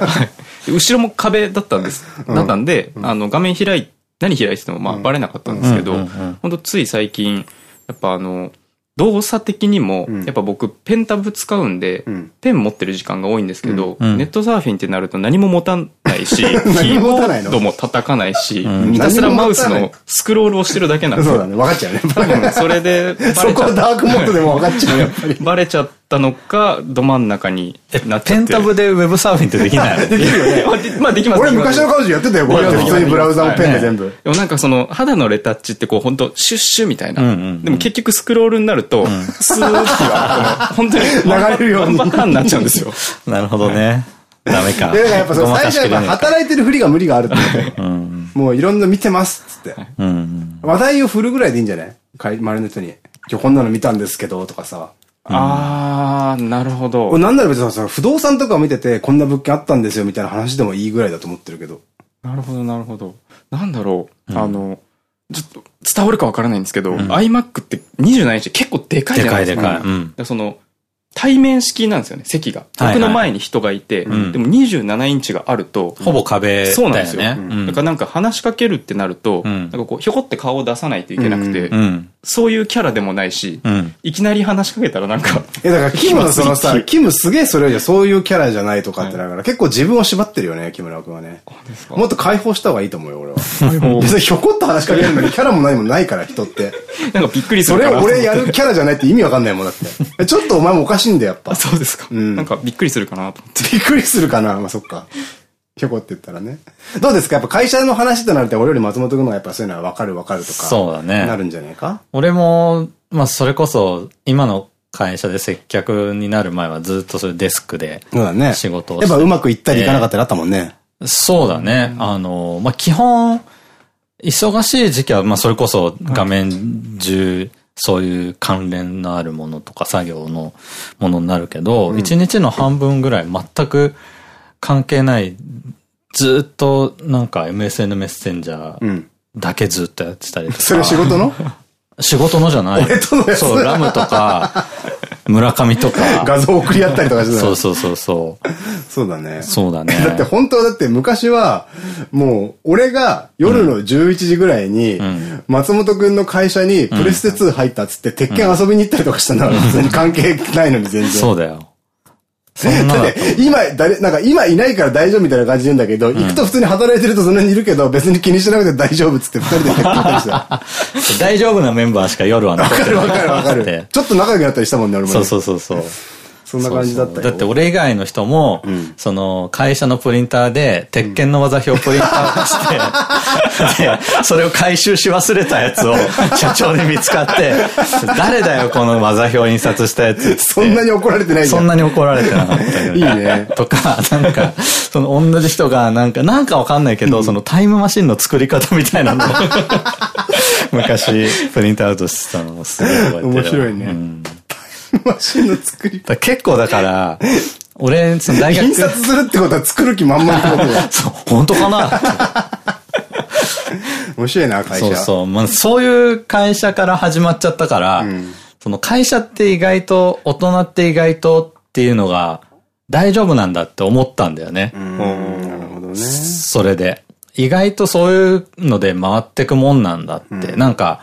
後ろも壁だったんです。だったんで、あの、画面開いて、何開いててもまあバレなかったんですけど、本当つい最近、やっぱあの、動作的にも、やっぱ僕、ペンタブ使うんで、ペン持ってる時間が多いんですけど、ネットサーフィンってなると何も持たないし、キーボードも叩かないし、ひたすらマウスのスクロールをしてるだけなんです
よ。そうだね、分かっちゃうね。
それで、
そこダークモードでも分かっちゃう。
バレちゃったのか、ど真ん中になっ
ちゃって。ペンタブでウェブサーフィンってできない
でき るよね。まあできます。俺昔の彼女やってたよ、こうやって普通にブラウザをペンで全部。
でもなんかその、肌のレタッチってこう本当シュッシュみたいな。でも結局スクロールになると、スーッては、本当に
流れるように。
パターンになっちゃうんですよ。
なるほどね。ダメか。
だからやっぱ最初はやっぱ働いてるふりが無理があるって。もういろんな見てますっつって。話題を振るぐらいでいいんじゃない周りの人に。今日こんなの見たんですけど、とかさ。
ああ、なるほど。
なんなら別にさ、不動産とかを見てて、こんな物件あったんですよ、みたいな話でもいいぐらいだと思ってるけど。
なるほど、なるほど。なんだろう。あの、ちょっと伝わるかわからないんですけど、iMac って27インチ結構でかいじゃないですか。でかいでかい。その、対面式なんですよね、席が。僕の前に人がいて、でも27インチがあると、
ほぼ壁
そうなんですよ。だからなんか話しかけるってなると、なんかこう、ひょこって顔を出さないといけなくて、そういうキャラでもないし、いきなり話しかけたらなんか。
え、だからキムのそのさ、キムすげえそれじゃそういうキャラじゃないとかってだから、結構自分を縛ってるよね、木村君はね。もっと解放した方がいいと思うよ、俺は。別にひょこっと話しかけるのにキャラも何もないから、人って。
なんかびっくりす
るそれ俺やるキャラじゃないって意味わかんないもんだって。ちょっとお前もおかしいんだよ、やっぱ。
そうですか。うん。なんかびっくりするかなと思って。
びっくりするかなまあそっか。ひょこって言ったらね。どうですか？やっぱ会社の話となると俺より松本君の方がやっぱそういうのは分かる分かるとか。
そうだね。
なるんじゃないか？
俺も、まあそれこそ、今の会社で接客になる前はずっとそれデスクで仕事を
して、ね、やっぱうまくいったりいかなかったりあったもんね。
そうだね。あの、まあ基本、忙しい時期は、まあそれこそ画面中、そういう関連のあるものとか作業のものになるけど、一、うん、日の半分ぐらい全く関係ない、ずっとなんか MSN メッセンジャーだけずっとやってたりとか。
それ仕事の？
仕事のじゃない。
俺とのやつ
そう、ラムとか、村上とか。
画像送り合ったりとかしてた
そうそうそうそう。
そうだね。
そうだね。
だって本当だって昔は、もう、俺が夜の11時ぐらいに、松本くんの会社にプレステ2入ったっつって、鉄拳遊びに行ったりとかしたのは、別に関係ないのに全然。
そうだよ。
今、誰、なんか今いないから大丈夫みたいな感じで言うんだけど、行くと普通に働いてるとそんなにいるけど、別に気にしなくて大丈夫っつって二人で結婚したりした。
大丈夫なメンバーしか夜は
残ってる。わかるわかるわかる。ちょっと仲良くなったりしたもんね、俺も。
そうそうそうそう。
そんな感じだったよ。
だって俺以外の人も、うん、その会社のプリンターで、鉄拳の技表プリンターして、で、それを回収し忘れたやつを社長に見つかって、誰だよこの技表印刷したやつ
そんなに怒られてない
そんなに怒られてなかったけど、
いいね。
とか、なんか、その同じ人が、なんか、なんかわかんないけど、うん、そのタイムマシンの作り方みたいなのを 昔、プリントアウトしてたのをすごい。
面白いね。うん マシンの作り。
結構だから、俺、その大学。
印刷するってことは作る気満々ってことだ
そう、本当かな？
面白いな、会社。
そうそう。まあ、そういう会社から始まっちゃったから、うん、その会社って意外と、大人って意外とっていうのが大丈夫なんだって思ったんだよね。
なるほどね。
それで。意外とそういうので回ってくもんなんだって。うん、なんか、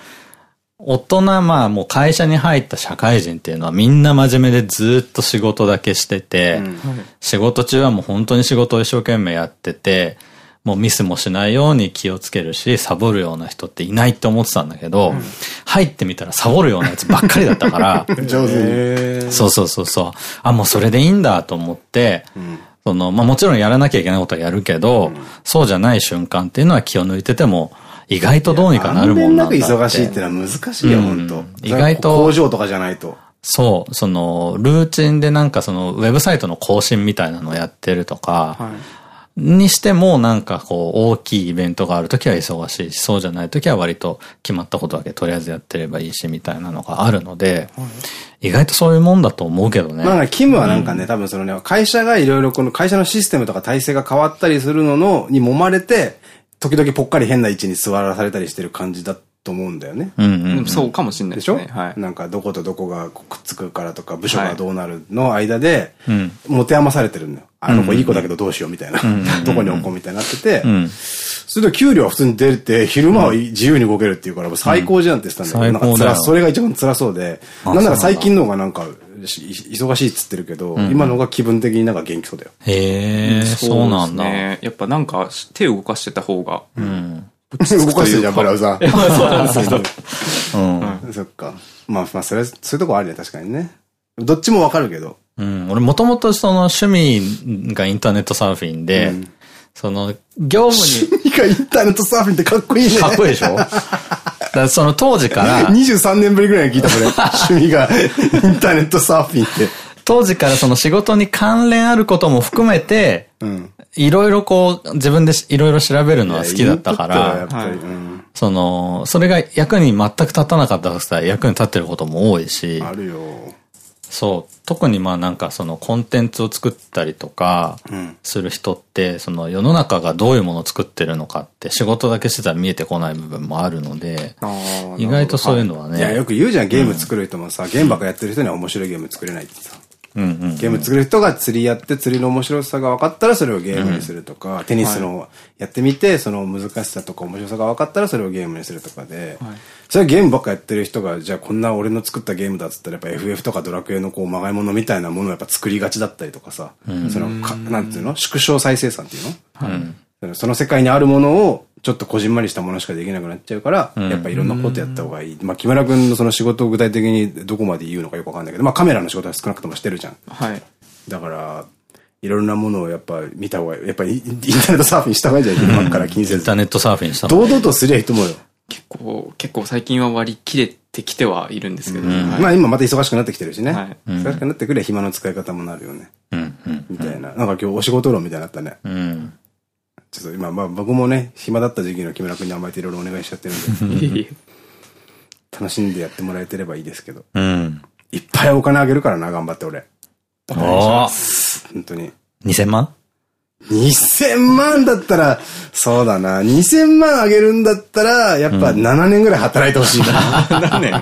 大人、まあもう会社に入った社会人っていうのはみんな真面目でずっと仕事だけしてて、うん。仕事中はもう本当に仕事を一生懸命やってて、もうミスもしないように気をつけるし、サボるような人っていないって思ってたんだけど、うん、入ってみたらサボるようなやつばっかりだったから、
上手
に。そうそうそうそう。あ、もうそれでいいんだと思って、うん。その、まあもちろんやらなきゃいけないことはやるけど、うん、そうじゃない瞬間っていうのは気を抜いてても、意外とどうにかなるもんな。
なく忙しいってのは難しいよ、本当、
意外と。
工場とかじゃないと。
そう、その、ルーチンでなんかその、ウェブサイトの更新みたいなのをやってるとか、はい、にしてもなんかこう、大きいイベントがあるときは忙しいし、そうじゃないときは割と決まったことだけとりあえずやってればいいし、みたいなのがあるので、はい、意外とそういうもんだと思うけどね。
まあ、キムはなんかね、うん、多分そのね、会社がいろいろこの会社のシステムとか体制が変わったりするのの、に揉まれて、時々ぽっかり変な位置に座らされたりしてる感じだと思うんだよね。
そうかもしれない
でしょ？はい。なんかどことどこがくっつくからとか部署がどうなるの間で、持て余されてるんだよ。あの子いい子だけどどうしようみたいな。どこに置こうみたいになってて、それで給料は普通に出て、昼間は自由に動けるっていうから、最高じゃんって言ってたんだけど、なんかそれが一番辛そうで、なんなら最近の方がなんか、忙しいっつってるけど、今のが気分的になんか元気そうだよ。
へえ、そうなんだ。や
っぱなんか手を動かしてた方が、
動かしてるじゃん、ブラウザー。
そうなんですけど。
うん。そっか。まあ、まあ、それ、そういうとこあるね、確かにね。どっちもわかるけど。
うん。俺もともとその趣味がインターネットサーフィンで、その、業務に。
趣味がインターネットサーフィンってかっこいいね。
かっこいいでしょ？だその当時から。
23年ぶりぐらいに聞いたこれ。趣味がインターネットサーフィンって。
当時からその仕事に関連あることも含めて、うん、いろいろこう、自分でいろいろ調べるのは好きだったから、その、それが役に全く立たなかったら役に立ってることも多いし、
あるよ。
そう。特にまあなんかそのコンテンツを作ったりとかする人って、その世の中がどういうものを作ってるのかって仕事だけしてたら見えてこない部分もあるので、意外とそういうのはね。
いや、よく言うじゃん、ゲーム作る人もさ、ゲームばっかやってる人には面白いゲーム作れないってさ。ゲーム作る人が釣りやって釣りの面白さが分かったらそれをゲームにするとか、テニスのやってみてその難しさとか面白さが分かったらそれをゲームにするとかで、それはゲームばっかやってる人がじゃあこんな俺の作ったゲームだっつったらやっぱ FF とかドラクエのこうまがいものみたいなものをやっぱ作りがちだったりとかさ、そのか、なんていうの？縮小再生産っていうの、その世界にあるものをちょっとこじんまりしたものしかできなくなっちゃうから、やっぱいろんなことやった方がいい。まあ、木村君のその仕事を具体的にどこまで言うのかよくわかんないけど、まあ、カメラの仕事は少なくともしてるじゃん。
はい。
だから、いろんなものをやっぱ見た方が、やっぱりインターネットサーフィンした方がいいじゃん、今から気にせず。
インターネットサーフィンした
方がいい。堂々とすりゃいいと思うよ。
結構、結構最近は割り切れてきてはいるんですけど、
まあ今また忙しくなってきてるしね。はい、忙しくなってくれば暇の使い方もなるよね。
うん。
みたいな。なんか今日お仕事論みたいになったね。
うん。
ちょっと今、まあ僕もね、暇だった時期の木村君に甘えていろいろお願いしちゃってるんで。楽しんでやってもらえてればいいですけど。うん。いっぱいお金あげるからな、頑張って俺。お本当に。
2000万
？2000万だったら、そうだな。2000万あげるんだったら、やっぱ7年ぐらい働いてほしいな。何年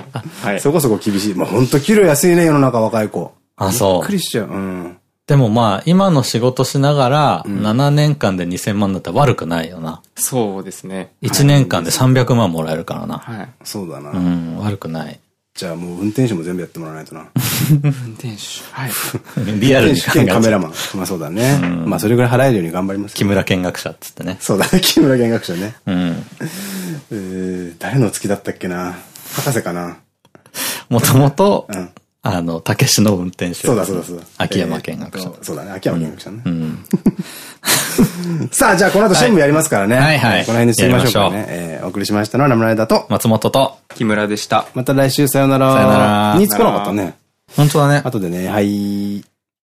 はい。そこそこ厳しい。まあ本当給料安いね、世の中若い子。
あ、そう。
びっくりしちゃう。うん。
でもまあ、今の仕事しながら、7年間で2000万だったら悪くないよな。
そうですね。
1年間で300万もらえるからな。
はい。そうだな。
うん、悪くない。
じゃあもう運転手も全部やってもらわないとな。
運転手。はい。
リアルに。
兼カメラマン。まあそうだね。まあそれぐらい払えるように頑張ります。
木村見学者っつってね。
そうだね、木村見学者ね。うん。え誰の月だったっけな？博士かな？
もともと、あの、たけしの運転手。
そうだそうだそうだ。
秋山見学者。
そうだね、秋山見学者ね。さあ、じゃあこの後新聞やりますからね。はいはい。この辺に進みましょうかね。えお送りしましたのはラムライダーと
松本と
木村でした。
また来週さよなら。
さよなら。
につかなかったね。
本当だね。
後でね、はい。